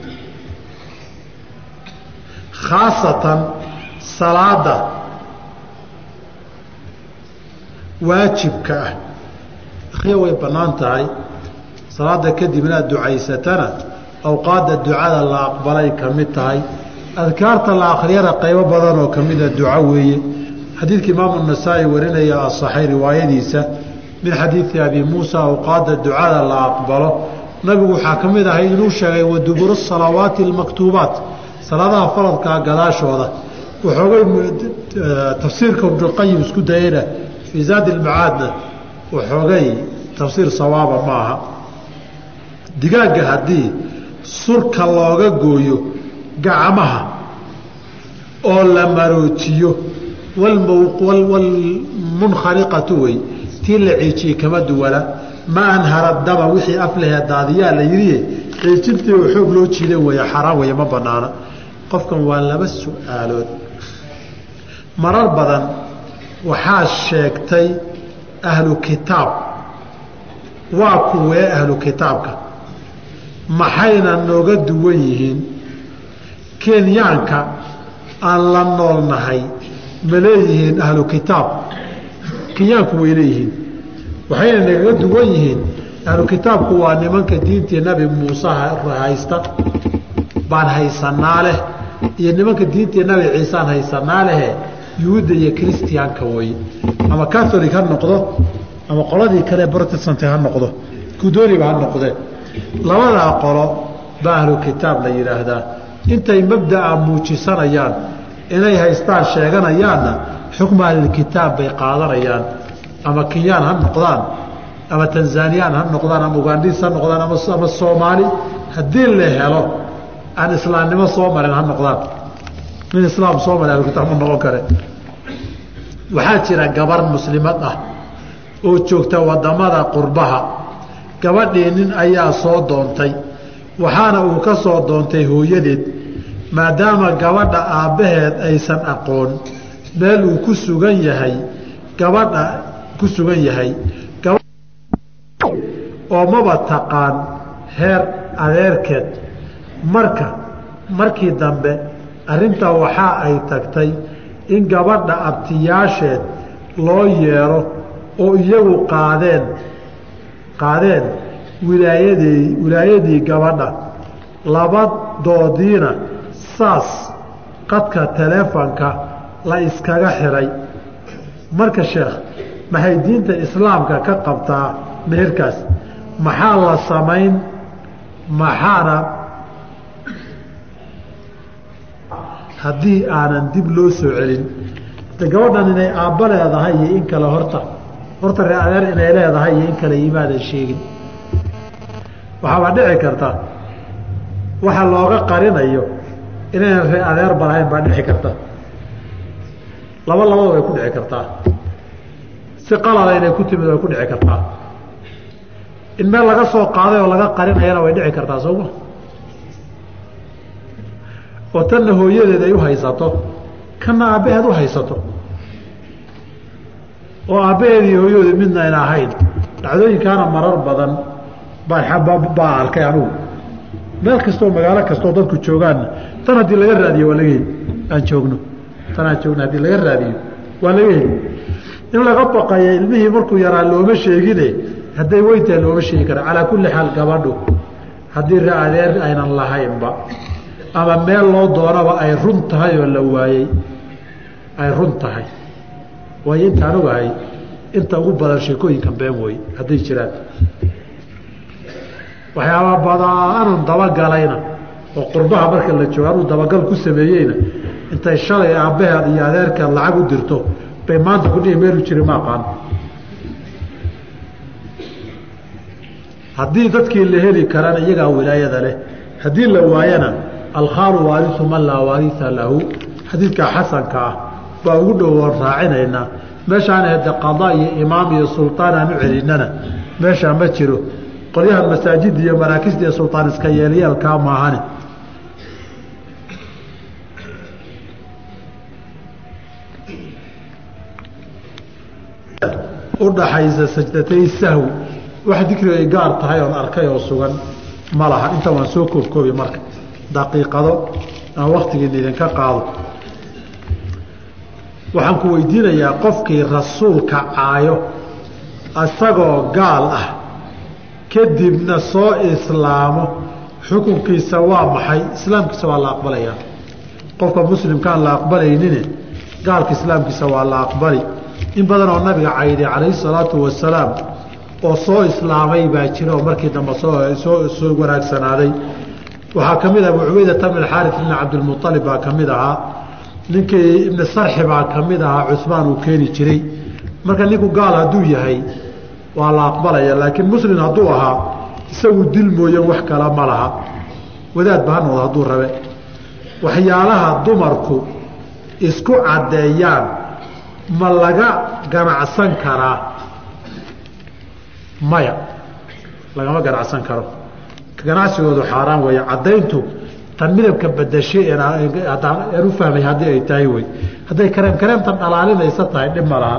khaasatan salaada waajibka ah. Akhya way bannaan tahay. Salaada kadib inaad ducaysatana awqaadda ducada la aqbalay ka mid tahay. Adkaarta la akhriyana qaybo badan oo ka mida duco weeye xadiidka imaamu nasaa-i warinaya asaxay riwaayadiisa min xadiidi abi muusa awqaadda ducada la aqbalo. Nabigu waxaa ka mid ahay inuu sheegay wa duburu salawaati almaktuubaat. Salaadaha faradkaa gadaashooda. Waxoogay tafsiirka ibnuqayim isku dayana fii zaadi ilmacaadna waxoogay tafsiir sawaaba ma aha. Digaagga haddii surka looga gooyo gacmaha oo la maroojiyo walmunkhariqatu wey tii la ciijiyey kama duwana ma anhara dama wixii aflehe daadiyaa la yidhiye ciijintii oo xoog loo jiidan weeye xaraan weeye ma banaana qofkan waa laba su'aalood marar badan waxaa sheegtay ahlu kitaab waa kuwee ahlu kitaabka maxayna nooga duwan yihiin kenyaanka aan la noolnahay ma leeyihiin ahlu kitaab. Kenyaanku way leeyihiin. Waxayna nagaga duwan yihiin ahlu kitaabku waa nimanka diintii nabi muuse haysta baan haysanaa leh iyo nimanka diintii nabi ciisaan haysanaa lehe yuhuudda iyo christianka wey ama catholic ha noqdo ama qoladii kale protestant ha noqdo kudooniba ha noqdee labadaa qolo baa ahlu kitaab la yidhaahdaa. Intay mabda'a muujisanayaan inay haystaan sheeganayaanna xukma ahlilkitaab bay qaadanayaan. Ama kenyaan ha noqdaan ama tanzaniyaan ha noqdaan ama ugandhiis ha noqdaan ama soomaali haddii la helo aan islaamnimo soo marin ha noqdaan. Nin islaam soo marin ahlukitaab ma noqon kare. Waxaa jira gabar muslimad ah oo joogta waddamada qurbaha. Gabadhii nin ayaa soo doontay waxaana uu ka soo doontay hooyadeed maadaama gabadha aabbaheed aysan aqoon meel uu ku sugan yahay gabadha ku sugan yahay. Oo maba taqaan heer adeerkeed. Marka markii dambe arrintaa waxaa ay tagtay in gabadha abtiyaasheed loo yeero oo iyagu qaadeen qaadeen wilaayadii wilaayadii gabadha. Labadoodiina saas qadka teleefonka la iskaga xiray. Marka sheekh maxay diinta islaamka ka qabtaa meherkaas? Maxaa la samayn? Maxaana? Haddii aanan dib loo soo celin gabadhan inay aabba leedahay iyo in kale horta. Horta ree adeer inay leedahay iyo in kale imaadan sheegin. Waxaabaa dhici karta. Waxa looga qarinayo inaynan ree adeerba lahayn baa dhici karta. Laba labada way ku dhici kartaa. Si qalada inay ku timid way ku dhici kartaa. In meel laga soo qaaday oo laga qarinayana way dhici kartaa sooma oo tanna hooyadeed ay u haysato kanna aabbaheed u haysato. Oo aabbaheed iyo hooyadeed midna ayna ahayn. Dhacdooyinkaana marar badan baa arkay anugu meel kastoo magaalo kastoo dadku joogaanna tan haddii laga raadiyo waa laga heli aan joogno. Tan aan joogno haddii laga raadiyo waa laga heli in laga baqaya ilmihii markuu yaraa looma sheegine hadday weyntahay looma sheegi kara. Calaa kulli xaal gabadhu haddii adeer aynan lahaynba ama meel loo doonaba ay run tahay oo la waayey ay run tahay. Waayo intaan ogahay inta ugu badan sheekooyinkan been wey hadday jiraan waxyaaba badaanan dabagalayna oo qurbaha marka la joogo anuu dabagal ku sameeyeyna. Intay shalay aabbaheed iyo adeerkeed lacag u dirto bay maanta kudhihi meelu jiri ma aqaan haddii dadkii la heli karana iyagaa wilaayada leh haddii la waayana alkhaalu waariu man laa waaria lahu. Xadiidkaa xasanka ah baa ugu dhowoon raacinaynaa. Meeshaan hade qadaa iyo imaam iyo sultaan aan u celinana meeshaa ma jiro qolyahan masaajida iyo maraakisda iyo sultaan iska yeelyeelkaa maahane udhaxaysa sajdatay sahwi. Wax dikri ay gaar tahay oon arkay oo sugan ma laha. Inta waan soo koobkoobi marka. Daqiiqado aan waktigiina idinka qaado. Waxaan ku weydiinayaa qofkii rasuulka caayo isagoo gaal ah kadibna soo islaamo xukunkiisa waa maxay? Islaamkiisa waa la aqbalayaa qofka muslimkaan la aqbalaynine gaalka islaamkiisa waa la aqbali. In badan oo nabiga cayday calayhi salaatu wasalaam oo soo islaamay baa jira oo markii dambe soo wanaagsanaaday waxaa ka mid ah abu cubaydata bn xaari ibn cabdilmualib baa ka mid ahaa. Ninkii ibni sarxi baa ka mid ahaa cusmaan uu keeni jiray. Marka ninku gaal hadduu yahay waa la aqbalaya laakiin muslim hadduu ahaa isagu dil mooye wax kala ma laha. Wadaadba ha noqdo hadduu rabe. Waxyaalaha dumarku isku caddeeyaan ma laga ganacsan karaa? Maya lagama ganacsan karo. Ganacsigoodu xaaraan weeye. Caddayntu tan midabka badashay aan u fahmay haddii ay tahay wey. Hadday kareem kareemtan dhalaalinaysa tahay dhib ma laha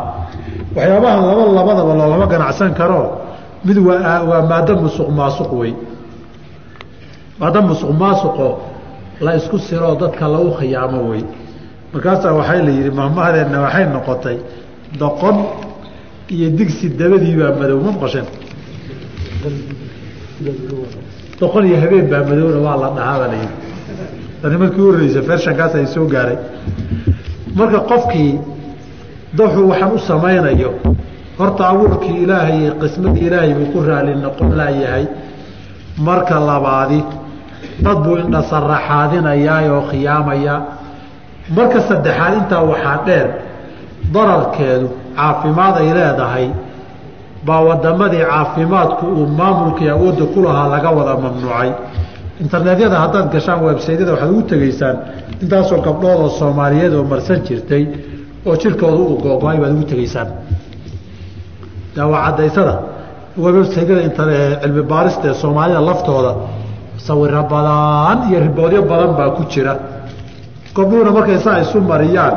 waxyaabaha laba labadaba loolama ganacsan karo. Mid waa maado musuq maasuq wey maado musuq maasuqo la isku siroo dadka lagu khiyaamo wey markaasaa waxaa la yidhi mahmahadeenna waxay noqotay doqon iyo digsi dabadiibaa madow ma maqasheen doqon iyo habeen baa madowna waa la dhahaa baa la yidhi. Tani markii u horreysa fershankaas ay soo gaaray. Marka qofkii daxu waxaan u samaynayo. Horta abuurkii ilaahay iyo qismadii ilaahay buu ku raali noqon laayahay marka labaadi. Dad buu indhasaraxaadinayaa oo khiyaamaya. Marka saddexaad intaa waxaa dheer dararkeedu caafimaad ay leedahay. Baa wadamadii caafimaadku uu maamulkii awoodda ku lahaa laga wada mamnuucay. Internetyada haddaad gashaan websaydyada waxaad ugu tegaysaan intaasoo gabdhoodoo soomaaliyeed oo marsan jirtay oo jirkooda uu googo-ay baad ugu tegaysaan. Daawa cadaysada websaydyada cilmi baarista ee soomaalida laftooda sawiro badan iyo riboodyo badan baa ku jira. Gabdhuhuna markay saa isu mariyaan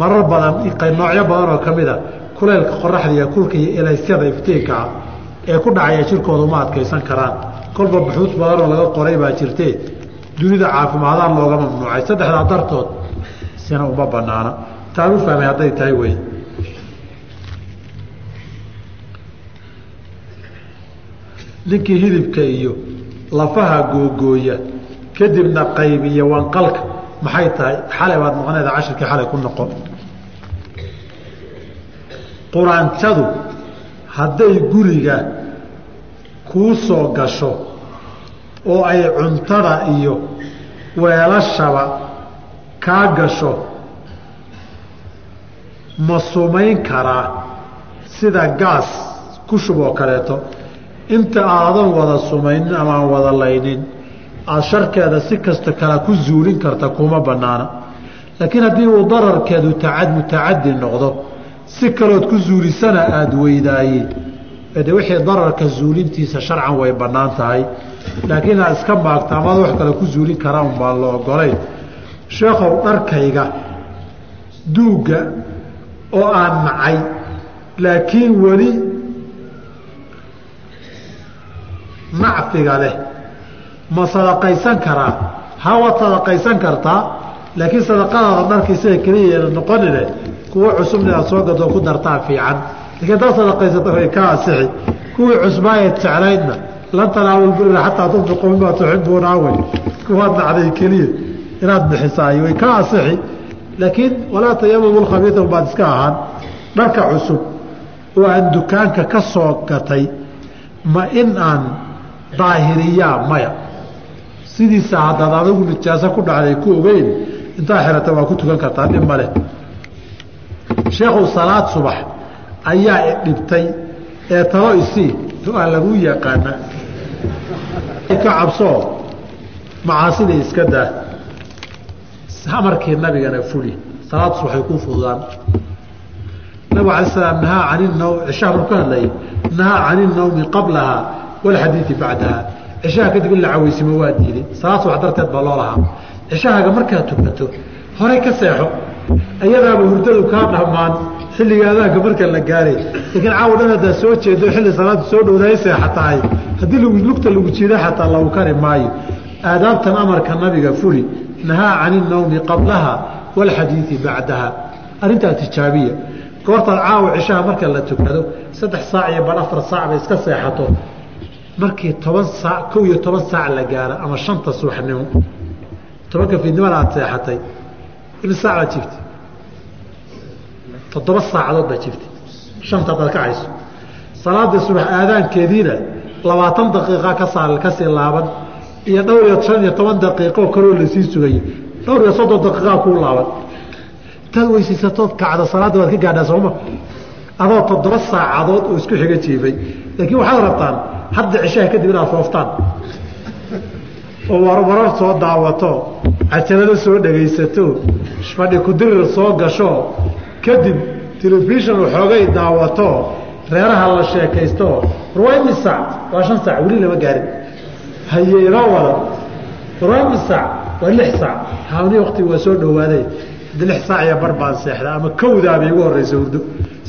marar badan noocyo badan oo ka mid a kuleylka qoraxda iyo kulka iyo elaysyada iftiinkaa ee ku dhacaya jirkooda uma adkaysan karaan. Kolba buxuud badanoo laga qoray baa jirtee dunida caafimaadaan looga mamnuucay. Saddexdaa dartood sina uma banaana taan u fahmay hadday tahay wey ninkii hilibka iyo lafaha googooya kadibna qaybiya wanqalka maxay tahay? Xalay baad noqoneeda cashirkii xalay ku noqon. Quraanjadu hadday guriga kuu soo gasho oo ay cuntada iyo weelashaba kaa gasho ma sumayn karaa sida gaas ku shub oo kaleeto. Inta aadan wada sumaynin amaan wada laynin aada sharkeeda si kasta kala ku zuulin karta kuma banaana laakiin haddii uu dararkeedu taad mutacadi noqdo si kalood ku zuulisana aada weydaaye. De wixii dararka zuulintiisa sharcan way bannaan tahay. Laakiin aad iska maagta amaad wax kale ku zuulin karaan baan la ogolayn sheekhow dharkayga duugga oo aan nacay. Laakiin weli nacfiga leh. Ma sadaqaysan karaa ha sadaqaysan kartaa laakiin sadaqadaada dharkii sida keliya noqonine kuwo cusubna aad soo gadoo ku dartaa fiican. Lakiin hadaad sadaqaysato way ka asixi kuwii cusbaayeed jeclaydna lan tanaalu birra xataa tunfiquu mimaa tuxibuuna awey kuwaad nacday keliya inaad bixisaay way ka asixi laakiin walaa tayamamu lkhabiia baad iska ahaan dharka cusub oo aan dukaanka ka soo gatay ma in aan daahiriyaa maya. Sidiisa haddaad adigu nijaaso ku dhacday ku ogeyn intaa xirata waa ku tukan kartaa dhib maleh sheekhu salaad subax ayaa idhibtay ee talo isii aa lagu yaqaana ka cabsoo macaasida iska daa amarkii nabigana fuli. Salaad subaxay ku fududaan. Nabig alay slam nahaa can nw cishaha marku ka hadlayay nahaa can inawmi qablaha walxadiidi bacdaha. Cishaha kadib in la caweysimo waa diiday salaad subax darteed baa loo lahaa. Cishahaaga markaad tukato horey ka seexo. Ayadaaba hurdadu kaa dhammaan. Xilliga adaanka marka la gaaray. Laakiin caawa dhan haddaad soo jeedo xilli salaada soo dhowdaay seexatahay. Haddii lugta lagu jiida xataa lagu kari maayo. Aadaabtan amarka nabiga fuli nahaa can inawmi qablaha walxadiidi bacdaha. Arrintaa tijaabiya. Goortaad caawa cishaha marka la tukado saddex saac iyo bal afar saac bay iska seexato. Markii toban saac kow iyo toban saac la gaaro ama shanta subaxnimo tobanka fiidnimada aad seexatay imi saac baad jiftay toddoba saacadood baad jiftay shanta hadaad ka hayso salaada subax aadaankeediina labaatan daqiiqa kasaa ka sii laaban iyo dhowr iyo shan iyo toban daqiiqoo kaloo la sii sugayo dhowr iyo soddon daqiiqaa kuu laaban. Intaad weysaysatood kacda salaadda waad ka gaadhaa sooma. Adoo toddoba saacadood oo isku xiga jiifay. Laakiin waxaad rabtaan hadda cishaha kadib inaad fooftaan. Oo warwarar soo daawato cajalado soo dhegaysato fadhi kudirir soo gasho kadib telefishon waxoogay daawato reeraha la sheekaysto. Warwaymi saac waa shan saac weli lama gaarin haye inoo wada. Warwaymi saac waa lix saac hawni wakti waa soo dhawaaday haddi lix saac iyo bar baan seexda ama kowdaaba igu horreysa hurdo.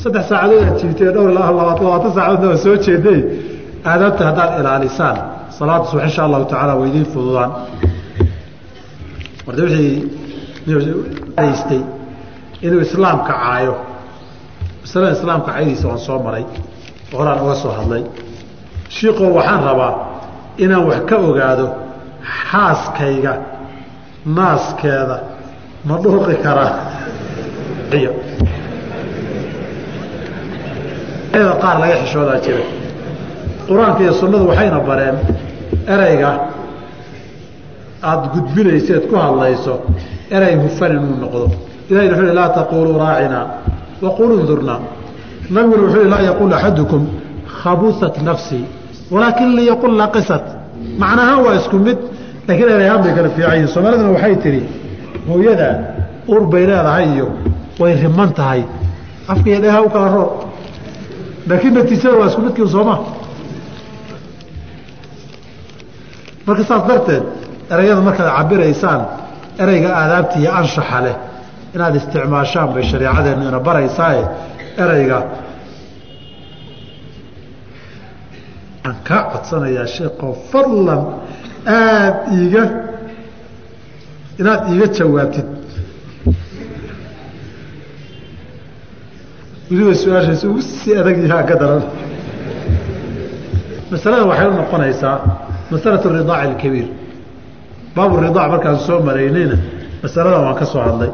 Saddex saacadood aad jiibtay dhowr labaatan saacadoodna waa soo jeeday. Aadaabta haddaad ilaalisaan salaada subax insha allahu tacaala waa idiin fududaan. Marta wiiistay inuu islaamka caayo. Masalada islaamka caydiisa waan soo maray horaan uga soo hadlay. Shiikoo waxaan rabaa inaan wax ka ogaado xaaskayga naaskeeda ma dhuuqi karaa? Qaar laga xishoodaa jira. Qur'aanka iyo sunnadu waxayna bareen ereyga aada gudbinayseed ku hadlayso erey hufan inuu noqdo. Ilahi wuxuu hi laa taquluu raacinaa waquluu ndurnaa nabiguna wuxuu hi laa yaquul axadukum khabusat nafsii walaakin liyaqul naqisat macnahaan waa isku mid laakiin ereyhaan bay kala fiican yihiin soomaaliduna waxay tidhi hooyada ur bay leedahay iyo way riman tahay. Afka iyo dheha u kala roor. Laakiin natiijada waa isku midkiin sooma. Marka saas darteed ereyada markaad cabiraysaan ereyga aadaabta iyo anshaxa leh inaad isticmaashaan bay shareecadeennu ina baraysaaye ereyga waxaan kaa codsanayaa sheekoo fadlan aada iiga inaad iiga jawaabtid. Weliba su'aashaas ugu sii adag yahaa ka daran. Masalada waxay u noqonaysaa masalatu ridaaci alkabiir. Baabu ridaac markaan soo maraynayna masaladan waan ka soo hadlay.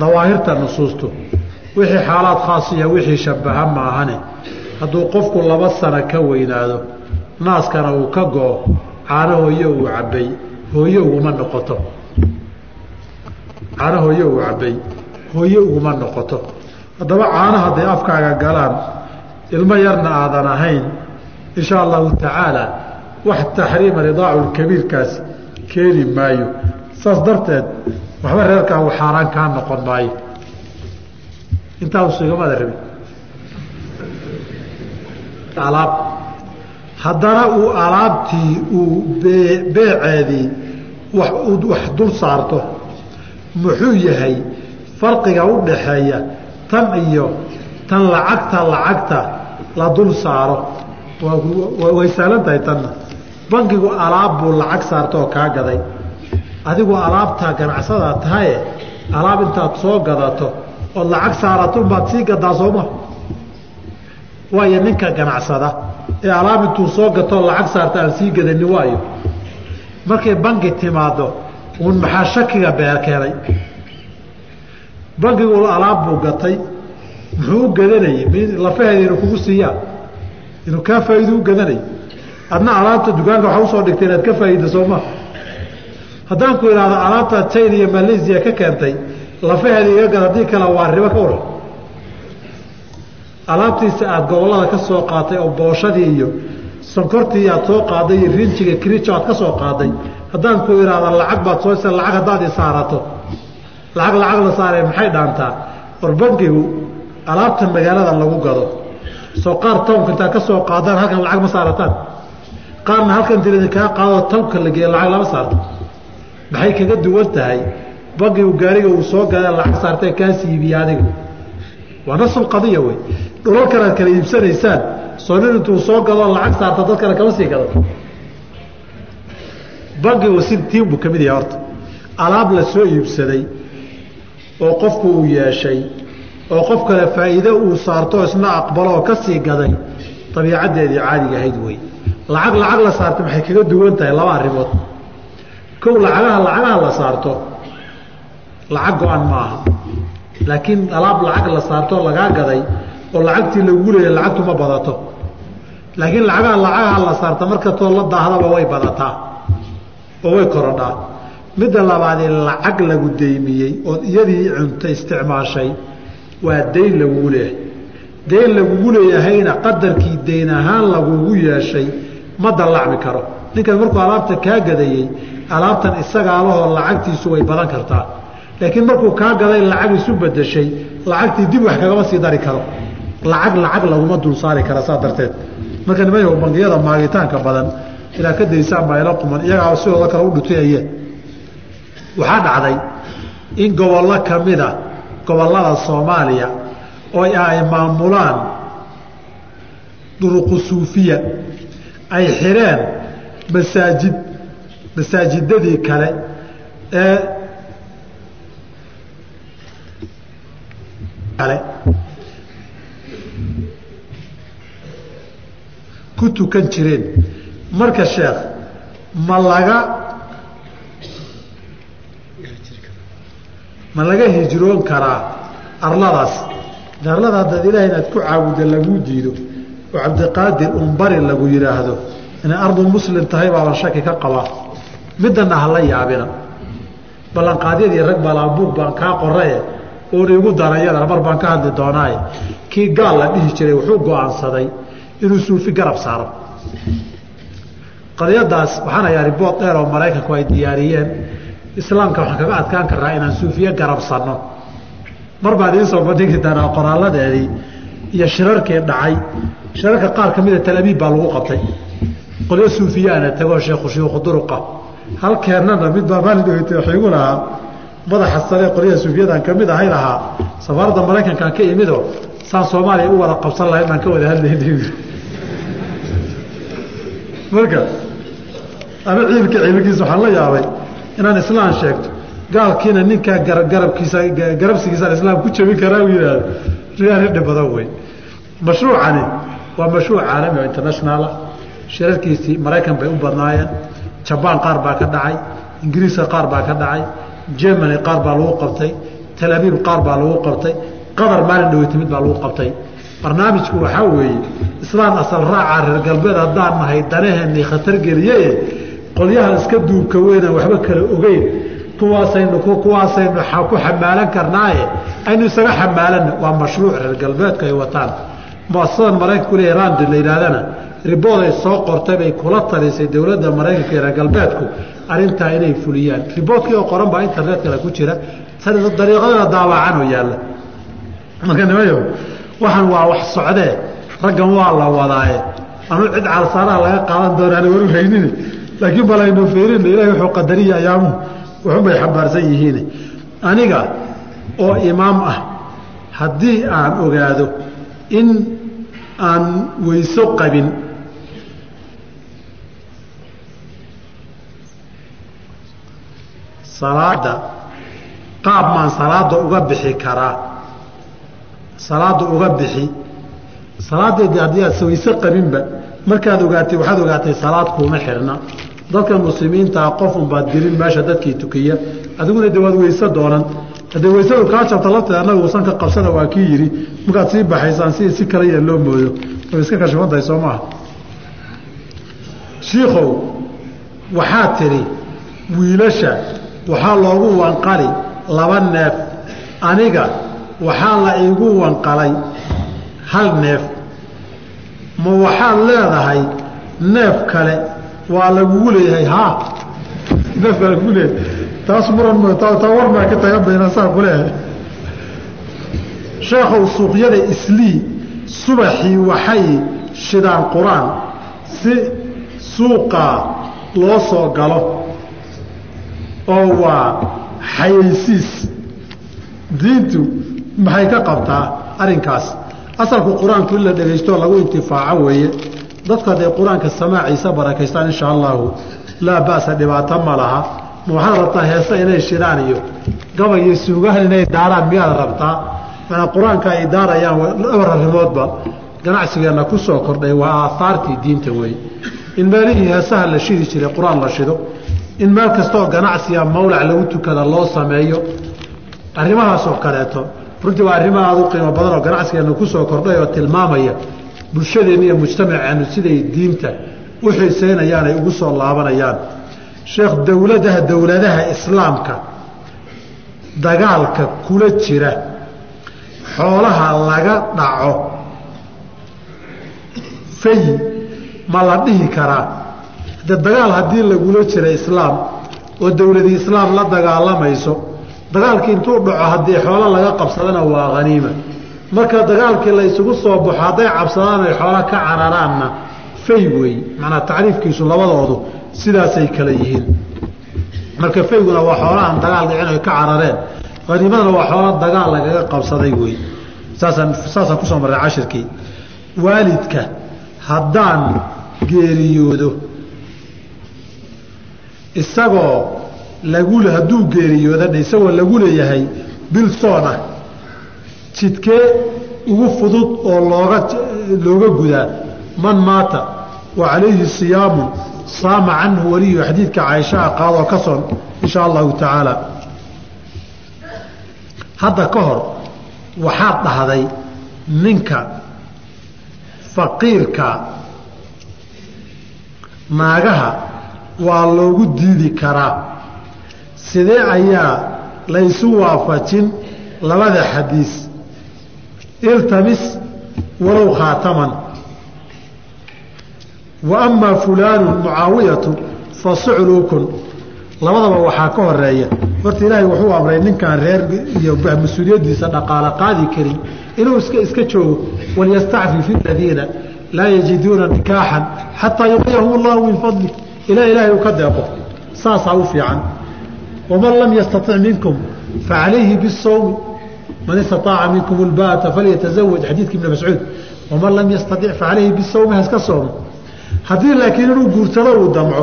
Dawaahirta nusuustu wixii xaalaad khaasiya wixii shabaha maahane. Hadduu qofku laba sano ka weynaado naaskana uu ka go-o caano hooye uu cabbay hooye uguma noqoto. Caano hooye uu cabbay hooye uguma noqoto. Haddaba caano hadday afkaaga galaan ilmo yarna aadan ahayn insha allahu tacaala wax taxriima ridaacu lkabiirkaasi keeni maayo. Saas darteed waxba reerkaa uu xaaraan kaa noqon maayo. Intaa usigamada rabin alaab haddana uu alaabtii uu beeceedii wax dul saarto. Muxuu yahay farqiga u dhaxeeya tan iyo tan lacagta lacagta la dul saaro. Way saalan tahay tanna. Bankigu alaab buu lacag saarta oo kaa gaday. Adigu alaabtaa ganacsadaa tahaye alaab intaad soo gadato ood lacag saarato unbaad sii gadaa sooma waayo ninka ganacsada ee alaab intuu soo gatoo lacag saarta aan sii gadani waayo. Markay banki timaado uun maxaa shakiga beer keenay bankigu alaab buu gatay. Muxuu u gadanayay lafaheeda inuu kugu siiyaa. Inuu kaa faa'iido u gadanay. Adna alaabta dukaanka waxa u soo dhigtay inaad ka faa'iida sooma. Haddaan ku idhaahdo alaabtaad china iyo malaysia ka keentay lafaheeda iga gad haddii kale waa ribo ka waran alaabtiisa aada gobollada ka soo qaatay oo booshadii iyo sonkortii aad soo qaaday iyo rinjiga kirijo aad ka soo qaaday haddaan ku idhaahdo lacag baad soo lacag haddaad i saarato. Lacag lacag la saaree maxay dhaantaa? War bankigu alaabta magaalada lagu gado. Soo qaar townka intaad ka soo qaadaan halkan lacag ma saarataan. Qaarna halkan tiridi kaa qaadoo townka la geeya lacag lama saarto. Maxay kaga duwan tahay? Bankigu gaariga uu soo gada lacag saartee kaa siibiye adiga waa nafsul qadiya wey. Dhulalkan aad kala iibsanaysaan. Soo nin intuu soo gadoo lacag saarta dad kale kama sii gado. Bankigu si tiin buu ka mid yahay horta. Alaab la soo iibsaday oo qofku uu yeeshay oo qof kale faa'iido uu saarto isna aqbalo oo ka sii gaday dabiicaddeedii caadiga ahayd wey. Lacag lacag la saarta maxay kaga duwan tahay laba arrimood. Kow lacagaha lacagaha la saarto lacag go-an ma aha laakiin alaab lacag la saarto lagaa gaday oo lacagtii lagu leeya lacagtu ma badato. Laakiin lacagaha lacagaha la saarta marka too la daahdaba way badataa. Oo way korodhaa. Midda labaadee lacag lagu deymiyey ood iyadii cunta isticmaashay waa dayn lagugu leeyahay dayn lagugu leeyahayna qadarkii dayn ahaan lagugu yeeshay ma dallacmi karo. Ninkan markuu alaabta kaa gadayey alaabtan isagaa lahoo lacagtiisu way badan kartaa laakiin markuu kaa gaday lacag isu bedeshay lacagtii dib wax kagama sii dari karo. Lacag lacag laguma dul saari saa darteed. Marka nimanyahu bangiyada maagitaanka badan ilaa ka daysaan baa ila quman iyagaa sidooda kale u dhutayayeen waxaa dhacday in gobollo ka mida gobollada soomaaliya oo ay maamulaan duruqu suufiya ay xireen masaajid masaajidadii kale ee kale ku tukan jireen marka sheekh ma laga ma laga hijroon karaa arladaas. Arlada haddaad ilaah inaad ku caabudda laguu diido. Oo cabdiqaadir umbari lagu yidhaahdo inay ardu muslim tahay baaban shaki ka qabaa midana hala yaabina. Ballanqaadyadii rag balaabuug baan kaa qoraye oon igu darayadana mar baan ka hadli doonaaye kii gaal la dhihi jiray wuxuu go'aansaday inuu suufi garab saaro. Qadiyadaas waxaan hayaa ribood dheer oo maraykanku ay diyaariyeen. Islaamka waxaan kaga adkaan karnaa inaan suufiye garabsanno mar baad iin soo bandhigi doonaa qoraaladeedii iyo shirarkii dhacay. Shirarka qaar ka mida talabiib baa lagu qabtay. Qolyo suufiyaana tagoo sheekhu shiikhu duruqa halkeennana mid baa maalidhogeytay waxiigu lahaa madaxa sare qolyaha suufiyadan ka mid ahay lahaa safaaradda maraykankaan ka imidoo saan soomaaliya u wada qabsan lahayn baan ka wada hadlayna marka ama ciilka ciilkiisa waxaan la yaabay inaan islaan sheegto gaalkiina ninkaa garabkiisa garabsigiisaan islaam ku jebin karaa uu yidhaahdo riyaal hidhi badan wey. Mashruucani waa mashruuc caalami oo internationaala shirarkiisii maraykan bay u badnaayeen jabaan qaar baa ka dhacay ingiriiska qaar baa ka dhacay germany qaar baa lagu qabtay talabiib qaar baa lagu qabtay qatar maalin dhaweyta mid baa lagu qabtay. Barnaamijku waxaa weeye islaan asal raaca reer galbeed haddaan nahay danaheenii khatar geliye qolyahan iska duubka weynaan waxba kala ogeyn. Kuwaasaynu kuwaasaynu ku xamaalan karnaaye aynu isaga xamaalanna waa mashruuc reer galbeedku ay wataan. Muasasadan maraykanku le randi la yidhahdana ribood soo qortay bay kula talisay dowladda maraykanka reer galbeedku arrintaa inay fuliyaan. Riboodkii oo qoran baa internetkale ku jira. Dariiqadana daawacan oo yaalla. Marka nimayo waxaan waa wax socdee raggan waa la wadaaye. Anu cid caalsaaraha laga qaadan doonaan waru haynin laakiin balaynu fiirina ilahi wuxuu qadariya ayaamuhu waxunbay xambaarsan yihiin. Aniga oo imaam ah haddii aan ogaado in aan weyso qabin salaada qaab maan salaada uga bixi karaa salaada uga bixi. Salaadeedi haddii aad weyse qabinba markaad ogaatay waxaad ogaatay salaad kuuma xirna. Dadka muslimiintaa qofun baad gelin meesha dadkii tukiya. Adiguna de waad weyse doonan. Haddee weysadu kaa jabta lafteed annaga uusan ka qabsana waa kii yidhi. Markaad sii baxaysaan si si kala yar loo moodo way iska kashifantahay soo maaha shiikow waxaa tidhi wiilasha waxaa loogu wanqali laba neef. Aniga waxaa la iigu wanqalay hal neef. Ma waxaad leedahay neef kale waa lagugu leeyahay haa neef baa lagugu leeyahay taas muran taa war maa ka tagan bayna saa ku leeyahay. Sheekhow suuqyada islii subaxii waxay shidaan qur'aan si suuqaa loo soo galo oo waa xayaysiis. Diintu maxay ka qabtaa arrinkaas? Asalku qur'aanku in la dhegaysto lagu intifaaco weeye. Dadku hadday qur'aanka samaaciisa barakaystaan insha allahu laa ba'sa dhibaato ma laha. Ma waxaad rabtaa heese inay shidaan iyo gabay iyo suugahan inay daaraan miyaad rabtaa? Manaa qur'aanka ay daarayaan dhowr arrimoodba. Ganacsigeenna ku soo kordhay waa aahaartii diinta weeye. In meelihii heesaha la shidi jiray qur'aan la shido in meel kastaoo ganacsiga mawlac lagu tukada loo sameeyo arrimahaasoo kaleeto runtii waa arrimo aada u qiimo badan oo ganacsigeenna ku soo kordhay oo tilmaamaya bulshadeenna iyo mujtamaceennu siday diinta u xiiseynayaan ay ugu soo laabanayaan. Sheekh dowladaha dowladaha islaamka dagaalka kula jira xoolaha laga dhaco fay ma la dhihi karaa de dagaal haddii lagula jira islaam oo dowladii islaam la dagaalamayso dagaalkii intuu dhaco haddii xoolo laga qabsadana waa haniima marka dagaalkii la isugu soo baxo hadday cabsadaan ay xoolo ka cararaanna fay weey macnaa tacriifkiisu labadoodu sidaasay kale yihiin. Marka fayguna waa xoolahan dagaal dhicin ka carareen. Haniimadana waa xoola dagaal lagaga qabsaday wey saasaan ku soo marray cashirkii waalidka haddaan geeriyoodo isagoo lagu hadduu geeriyoodan isagoo lagu leeyahay bil ah jidkee ugu fudud oo looga looga gudaa man maata wa calayhi siyaamun saama canhu waliyu xadiidka caaishaha qaadoo ka son insha allahu tacaala. Hadda ka hor waxaad dhahday ninka faqiirka naagaha waa loogu diidi karaa. Sidee ayaa laysu waafajin labada xadiis? Iltamis walow khaataman. Wa amaa fulaanu mucaawiyatu fa sucluukun. Labadaba waxaa ka horreeya horta ilaahay wuxuu amray ninkaan reer iyo mas'uuliyaddiisa dhaqaalo qaadi karin inuu iska joogo. Walyastacfif aladiina laa yajiduuna nikaaxan xataa yuqniyahum allahu min fadli ilaa ilaahay uu ka deeqo saasaa u fiican. Waman lam yastatic minkum facalayhi bisawmi man istaaaca minkum ulbaata falyatazawaj xadiidka ibni mascuud waman lam yastatic facalayhi bisawmi haska soomo. Haddii laakiin inuu guursado uu damco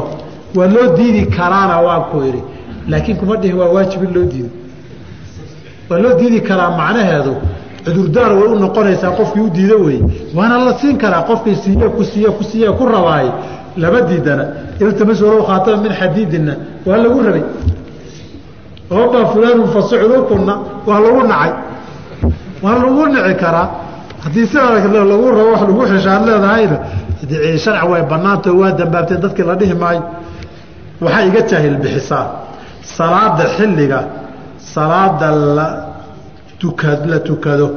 waa loo diidi karaana waan ku idhi laakiin kuma dhihin waa waajib in loo diido. Waa loo diidi karaa macnaheedu. Cudurdaar way u noqonaysaa qofkii u diido weye waana la siin karaa qofkii siiye ku siiye ku siiye ku rabaay lama diidana. Iltamas walow khaatama min xadiidina waa lagu rabay. Oobaa fulaanun fasuclukunna waa lagu nacay. Waa lagu nici karaa. Haddii sidaa lagu rabo wax lagu xishaan leedahayna sharci way banaanta waa dambaabteen dadkii la dhihi maayo. Waxaa iga jaahil bixisaa. Salaada xilliga salaada la tuka la tukado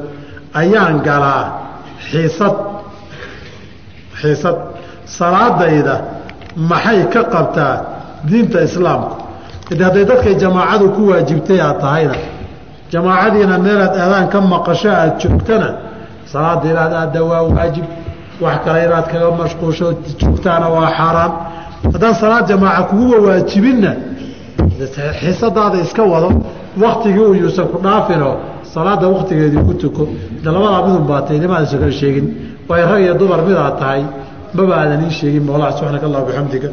ayaan galaa xiisad xiisad salaadayda maxay ka qabtaa diinta islaamku id hadday dadkay jamaacadu ku waajibtay aad tahayna. Jamaacadiina meelaad aadaan ka maqasho aad joogtana salaada inaad aadda waa waajib. Wax kale inaad kaga mashquulsho joogtaana waa xaaraan haddaan salaad jamaaca kuguba waajibinna xiisadaada iska wado. Waktigii uu yuusan ku dhaafinoo salaada waktigeedii ku tuko. De labadaa midun baatay nimaadasa kala sheegin. Way rag iyo dumar midaad tahay maba aadan ii sheegin mawlac subxaanaka allah bixamdiga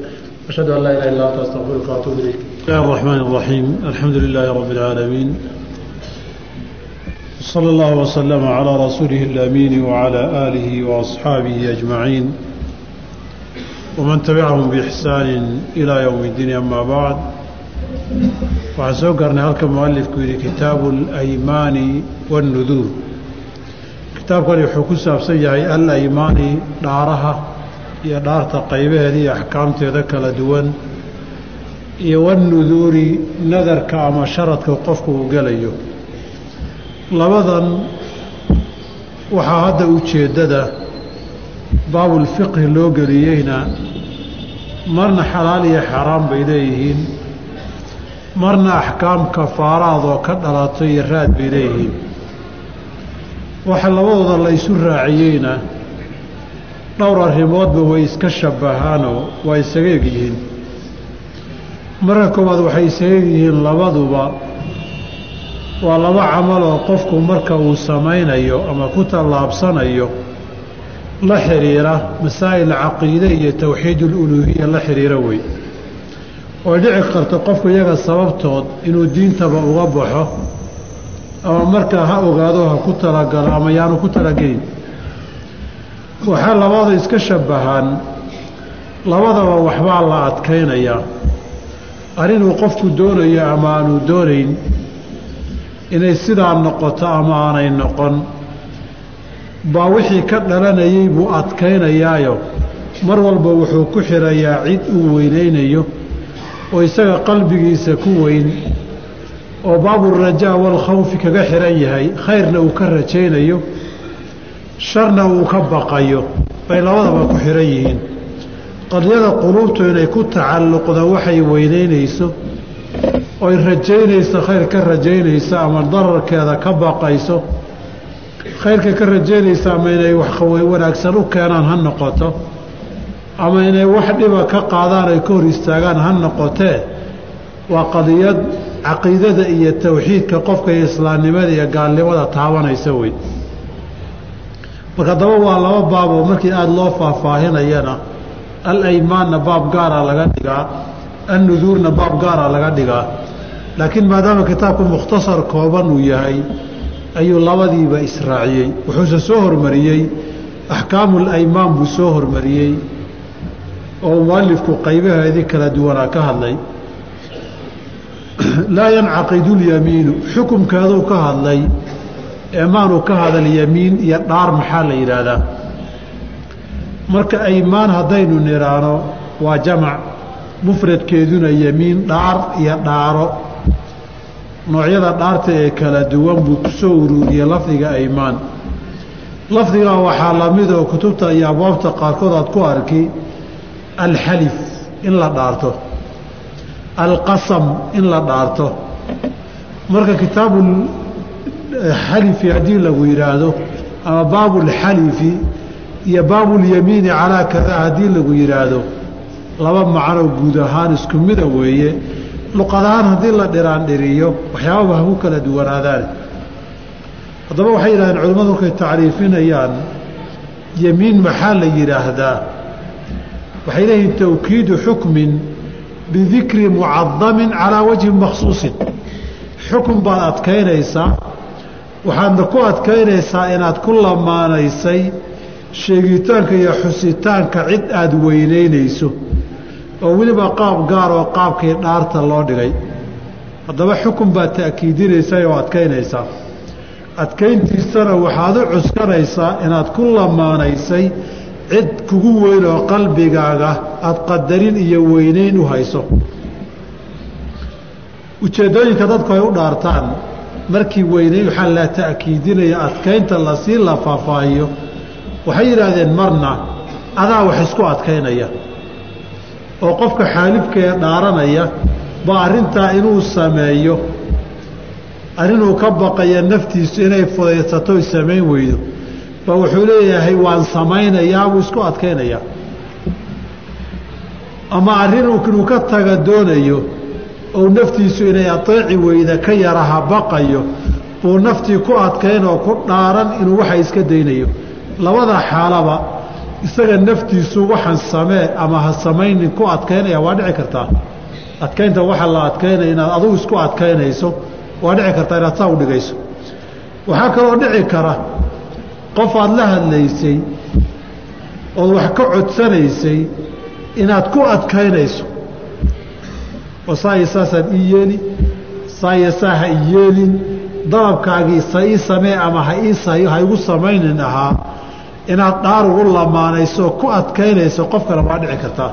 ashhadu an laa ilaha illa anta astaqfiruka waatuubu ilayk. Bismillahi araxmaan araxiim alxamdu lilaahi rabbi alcaalamiin sala allahu wasalama calaa rasuulihi alaamiini wacala aalihi waasxaabihi ajmaciin. Waman tabicahum biixsaani ilaa yowmi iddiin ama bacd waxaan soo gaarnay halka mualifku yidhi kitaabu alaymaani waannuduur kitaabkani wuxuu ku saabsan yahay alaymaani dhaaraha iyo dhaarta qaybaheeda iyo axkaamteeda kala duwan iyo wannuduuri nadarka ama sharadka qofku uu gelayo. Labadan waxaa hadda ujeeddada baabulfiqhi loo geliyeyna marna xalaal iyo xaaraan bay leeyihiin marna axkaam kafaaraad oo ka dhalato iyo raad bay leeyihiin. Waxa labadooda la ysu raaciyeyna dhowr arrimoodba way iska shabbahaanoo waa isaga egyihiin marka koowaad waxay isaga egyihiin labaduba. Waa laba camal oo qofku marka uu samaynayo ama ku tallaabsanayo la xidhiira masaa'il caqiide iyo towxiidululuuhiya la xidhiira wey. Oy dhici karto qofku iyaga sababtood inuu diintaba uga baxo ama markaa ha ogaado ha ku talagalo ama yaanu ku talagelin waxaa labada iska shabbahaan labadaba waxbaa la adkaynayaa arrinuu qofku doonayo ama aanu doonayn inay sidaa noqoto ama aanay noqon baa wixii ka dhalanayay buu adkaynayaayo. Mar walba wuxuu ku xirayaa cid uu weynaynayo oo isaga qalbigiisa ku weyn oo baaburajaa walkhawfi kaga xihan yahay khayrna uu ka rajaynayo sharna uu ka baqayo. Bay labadaba ku xihan yihiin. Qadiyada quluubtu inay ku tacalluqda waxay weynaynayso oy rajaynayso khayr ka rajaynayso ama dararkeeda ka baqayso khayrka ka rajaynaysa ama inay wax wanaagsan u keenaan ha noqoto ama inay wax dhiba ka qaadaan ay ka hor istaagaan ha noqotee waa qadiyad caqiidada iyo towxiidka qofka iyo islaamnimada iyo gaalnimada taabanaysa wey marka daba waa laba baaboo markii aada loo faahfaahinayana alaymaanna baab gaara laga dhigaa annuduurna baab gaara laga dhigaa. Laakiin maadaama kitaabku mukhtasar kooban uu yahay ayuu labadiiba israaciyey. Wuxuuse soo hormariyey axkaamu laymaan buu soo hormariyey oo mualifku qaybaheedii kala duwanaa ka hadlay. Laa yancaqidu lyamiinu xukumkeeduu ka hadlay eemaanuu ka hadal yamiin iyo dhaar maxaa la yidhaahdaa? Marka aymaan haddaynu nidhaano waa jamac mufradkeeduna yamiin dhaar iyo dhaaro. Noocyada dhaarta ee kala duwan buu ku soo uruuriyey lafdiga aymaan lafdigaa waxaa la mid oo kutubta iyo abwaabta qaarkood aad ku arki alxalif in la dhaarto. Alqasam in la dhaarto. Marka kitaabu xalifi haddii lagu yidhaahdo ama baabulxalifi iyo baabulyamiini calaa kada haddii lagu yidhaahdo laba macnoo guud ahaan isku mida weeye. Luqad haddii la dhiraandhiriyo waxyaababa ha ku kala duwanaadaan. Haddaba waxay yidhahdeen culimmadu markay tacriifinayaan yemiin maxaa la yidhaahdaa waxay leeyihiin tawkiidu xukmin bidikri mucadamin calaa wajhin makhsuusin. Xukun baad adkaynaysaa waxaadna ku adkaynaysaa inaad ku lamaanaysay sheegitaanka iyo xusitaanka cid aada weynaynayso oo weliba qaab gaar oo qaabkii dhaarta loo dhigay. Haddaba xukun baad ta'kiidinaysaa oo adkaynaysaa. Adkayntiisana waxaad u cuskanaysaa inaad ku lamaanaysay cid kugu weyn oo qalbigaaga aada qadarin iyo weynayn u hayso. Ujeeddooyinka dadku ay u dhaartaan markii weynayn waxaa la ta'kiidinaya adkaynta la sii la faahfaahiyo waxay yidhaahdeen marna adaa wax isku adkaynaya. Oo qofka xaalifkee dhaaranaya ba arrintaa inuu sameeyo. Arrinuu ka baqaya naftiisu inay fudaysatoy samayn weydo. Ba wuxuu leeyahay waan samaynayaa buu isku adkaynayaa ama arrin inuu ka taga doonayo ou naftiisu inay ateeci weyda ka yaraha baqayo buu naftii ku adkayn oo ku dhaaran inuu waxa iska daynayo. Labada xaalaba isaga naftiisu waxaan samee ama ha samaynin ku adkaynaya waa dhici kartaa. Adkaynta waxa la adkaynaya inaad adugu isku adkaynayso waa dhici kartaa inaad saa u dhigayso. Waxaa kaloo dhici kara qof aada la hadlaysay ood wax ka codsanaysay inaad ku adkaynayso oo saaiyo saasaad ii yeeli saaiyo saa ha ii yeelin dalabkaagii sa ii samee ama ha ii ha igu samaynin ahaa inaad dhaar ugu lamaanayso ku adkaynayso qofkana waa dhici kartaa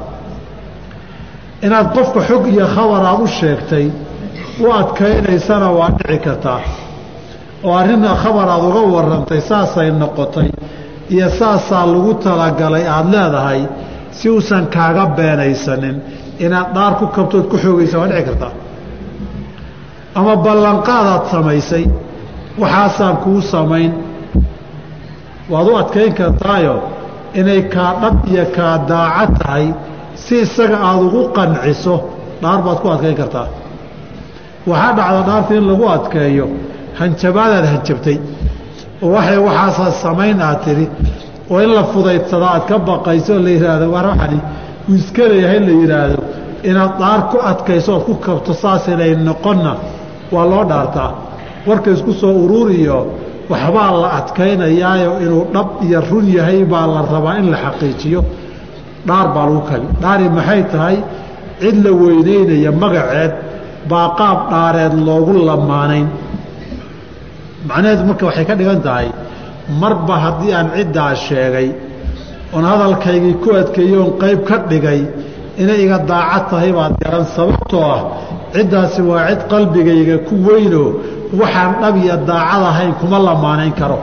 inaad qofka xog iyo khabar aad u sheegtay u adkaynaysana waa dhici kartaa oo arrinna khabar aad uga warantay saasay noqotay iyo saasaa lagu talagalay aada leedahay si uusan kaaga beenaysanin inaad dhaar ku kabtood ku xoogaysa waa dhici kartaa. Ama ballanqaadaad samaysay waxaasaan kuu samayn. Waad u adkayn kartaayo inay kaa dhab iyo kaa daaca tahay si isaga aada ugu qanciso dhaar baad ku adkayn kartaa. Waxaa dhacda dhaarta in lagu adkeeyo hanjabaadaad hanjabtay oo waxay waxaasaa samayn aad tidhi oo in la fudaydsada aad ka baqayso la yidhaahdo war waxani uu iska leeyahay la yidhaahdo inaad dhaar ku adkayso ood ku kabto saas inay noqonna waa loo dhaartaa. Warka isku soo uruuriyo waxbaa la adkaynayaayo inuu dhab iyo run yahay baa la rabaa in la xaqiijiyo. Dhaar baa lagu kabi. Dhaari maxay tahay? Cid la weyneynaya magaceed baa qaab dhaareed loogu lamaanayn. Macnaheedu marka waxay ka dhigan tahay marba haddii aan ciddaa sheegay oon hadalkaygii ku adkeeyey oon qayb ka dhigay inay iga daacad tahay baad garan sababtoo ah ciddaasi waa cid qalbigayga ku weynoo waxaan dhab iyo daacad ahayn kuma lamaanayn karo.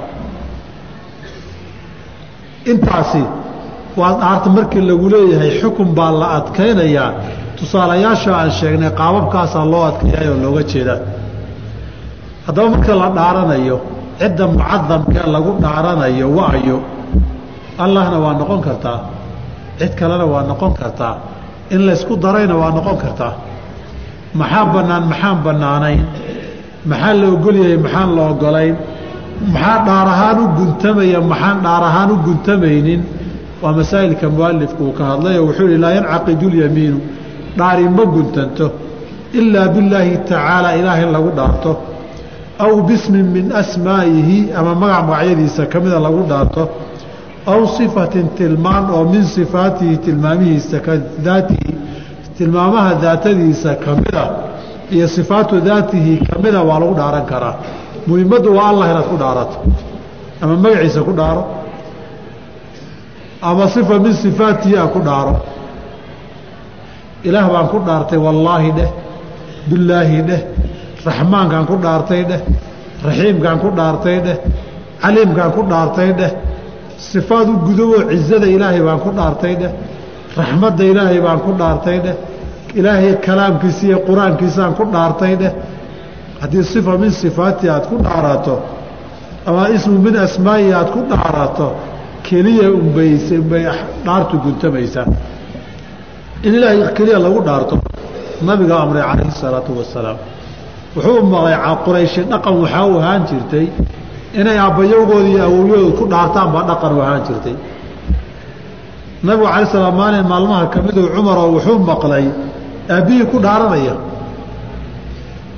Intaasi waa dhaarta markii lagu leeyahay xukun baa la adkaynayaa tusaalayaasha aan sheegnay qaababkaasaa loo adkeeyaayoo looga jeedaa. Haddaba marka la dhaaranayo cidda mucadamkee lagu dhaaranayo waayo allahna waa noqon kartaa. Cid kalena waa noqon kartaa. In laysku darayna waa noqon kartaa. Maxaa bannaan maxaan bannaanayn? Maxaa la ogolyahay maxaan la ogolayn? Maxaa dhaar ahaan u guntamaya maxaan dhaar ahaan u guntamaynin? Waa masaa'ilka mualifku uu ka hadlay oo wuxuu yihi laa yancaqidu lyamiinu dhaari ma guntanto. Ilaa billaahi tacaala ilaah in lagu dhaarto. Aw bismin min asmaa'ihi ama magac magacyadiisa ka mida lagu dhaarto aw sifatin tilmaan oo min sifaatihi tilmaamihiisa ka daatihi tilmaamaha daatadiisa ka mida iyo sifaatu daatihi ka mida waa lagu dhaaran karaa muhimaddu waa allah inaad ku dhaarato ama magaciisa ku dhaaro ama sifa min sifaatihi a ku dhaaro ilaah baan ku dhaartay wallaahi dheh billaahi dheh raxmaankaan ku dhaartay dheh raxiimkaan ku dhaartay dheh caliimkaan ku dhaartay dheh sifaad u guduboo cizada ilaahay baan ku dhaartay dheh raxmadda ilaahay baan ku dhaartay dheh ilaahay kalaamkiisa iyo qur'aankiisaan ku dhaartay dheh haddii sifa min sifaati aad ku dhaarato ama ismu min asmaa'i aad ku dhaarato keliya unbayse unbay dhaartu guntamaysaa. In ilaahay keliya lagu dhaarto nabiga amray calayhi salaatu wasalaam. Wuxuu maqlay qurayshi dhaqan waxaa u ahaan jirtay inay aabbayowgooda iyo awowyahooda ku dhaartaan baa dhaqan u jirtay. Nabigu calay salaam maalin maalmaha ka miduu cumaroo wuxuu maqlay aabbihii ku dhaaranaya.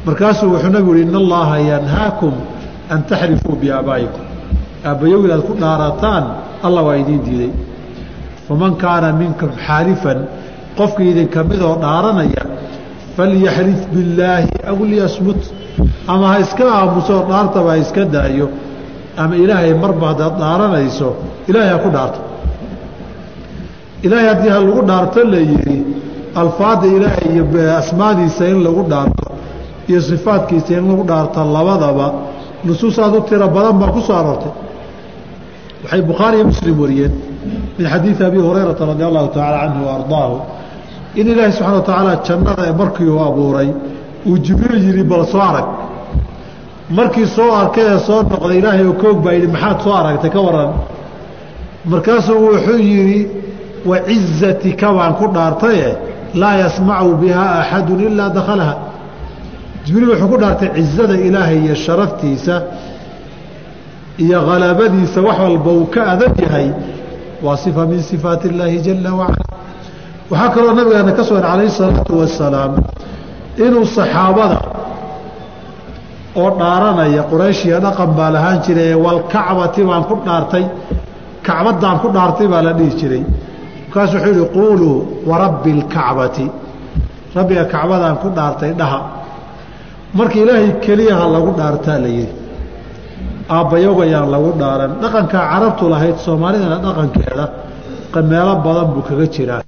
Markaasuu wuxuu nabigu yihi in allaha yanhaakum an taxrifuu biaabaa'ikum aabbayow inaad ku dhaarataan allah waa idiin diiday. Faman kaana minkum xaalifan qofkii idinka midoo dhaaranaya falyaxlif billaahi aw liyasmut. Ama ha iska aamusoo dhaartaba ha iska daayo ama ilaahay marba haddaad dhaaranayso ilaahay ha ku dhaarto. Ilaahay haddii ha lagu dhaarto la yidhi alfaadda ilaahay iyo asmaadiisa in lagu dhaarto iyo sifaadkiisa in lagu dhaarto labadaba nusuusaad u tiro badan baa ku soo aroortay. Waxay bukhaari iyo muslim wariyeen min xadiidi abi hurayrata radi allahu tacaala canhu wa in ilaahay subxana wa tacaala jannada markii uu abuuray uu jibriil yidhi bal soo arag markii soo arkay ee soo noqday ilaahay oo koog baa yidhi maxaad soo aragtay ka waran markaasuu wuxuu yidhi wacizatika baan ku dhaartaye laa yasmacu bihaa axadun ilaa dakhalaha. Jibriil wuxuu ku dhaartay cizada ilaahay iyo sharaftiisa iyo halabadiisa wax walba uu ka adag yahay waa sifa min sifaati illaahi jala wacala. Waxaa kaloo nabigeena ka sugan calayhi salaatu wasalaam inuu saxaabada oo dhaaranaya qurayshiya dhaqan baa lahaan jiray walkacbati baan ku dhaartay kacbaddaan ku dhaartay baa la dhihi jiray. Markaasu wuxuu yihi quuluu warabbi اlkacbati rabbiga kacbadaan ku dhaartay dhaha. Marka ilaahay keliyaha lagu dhaartaa la yihi aabbayogayaan lagu dhaaran. Dhaqankaa carabtu lahayd soomaalidana dhaqankeeda meelo badan buu kaga jiraa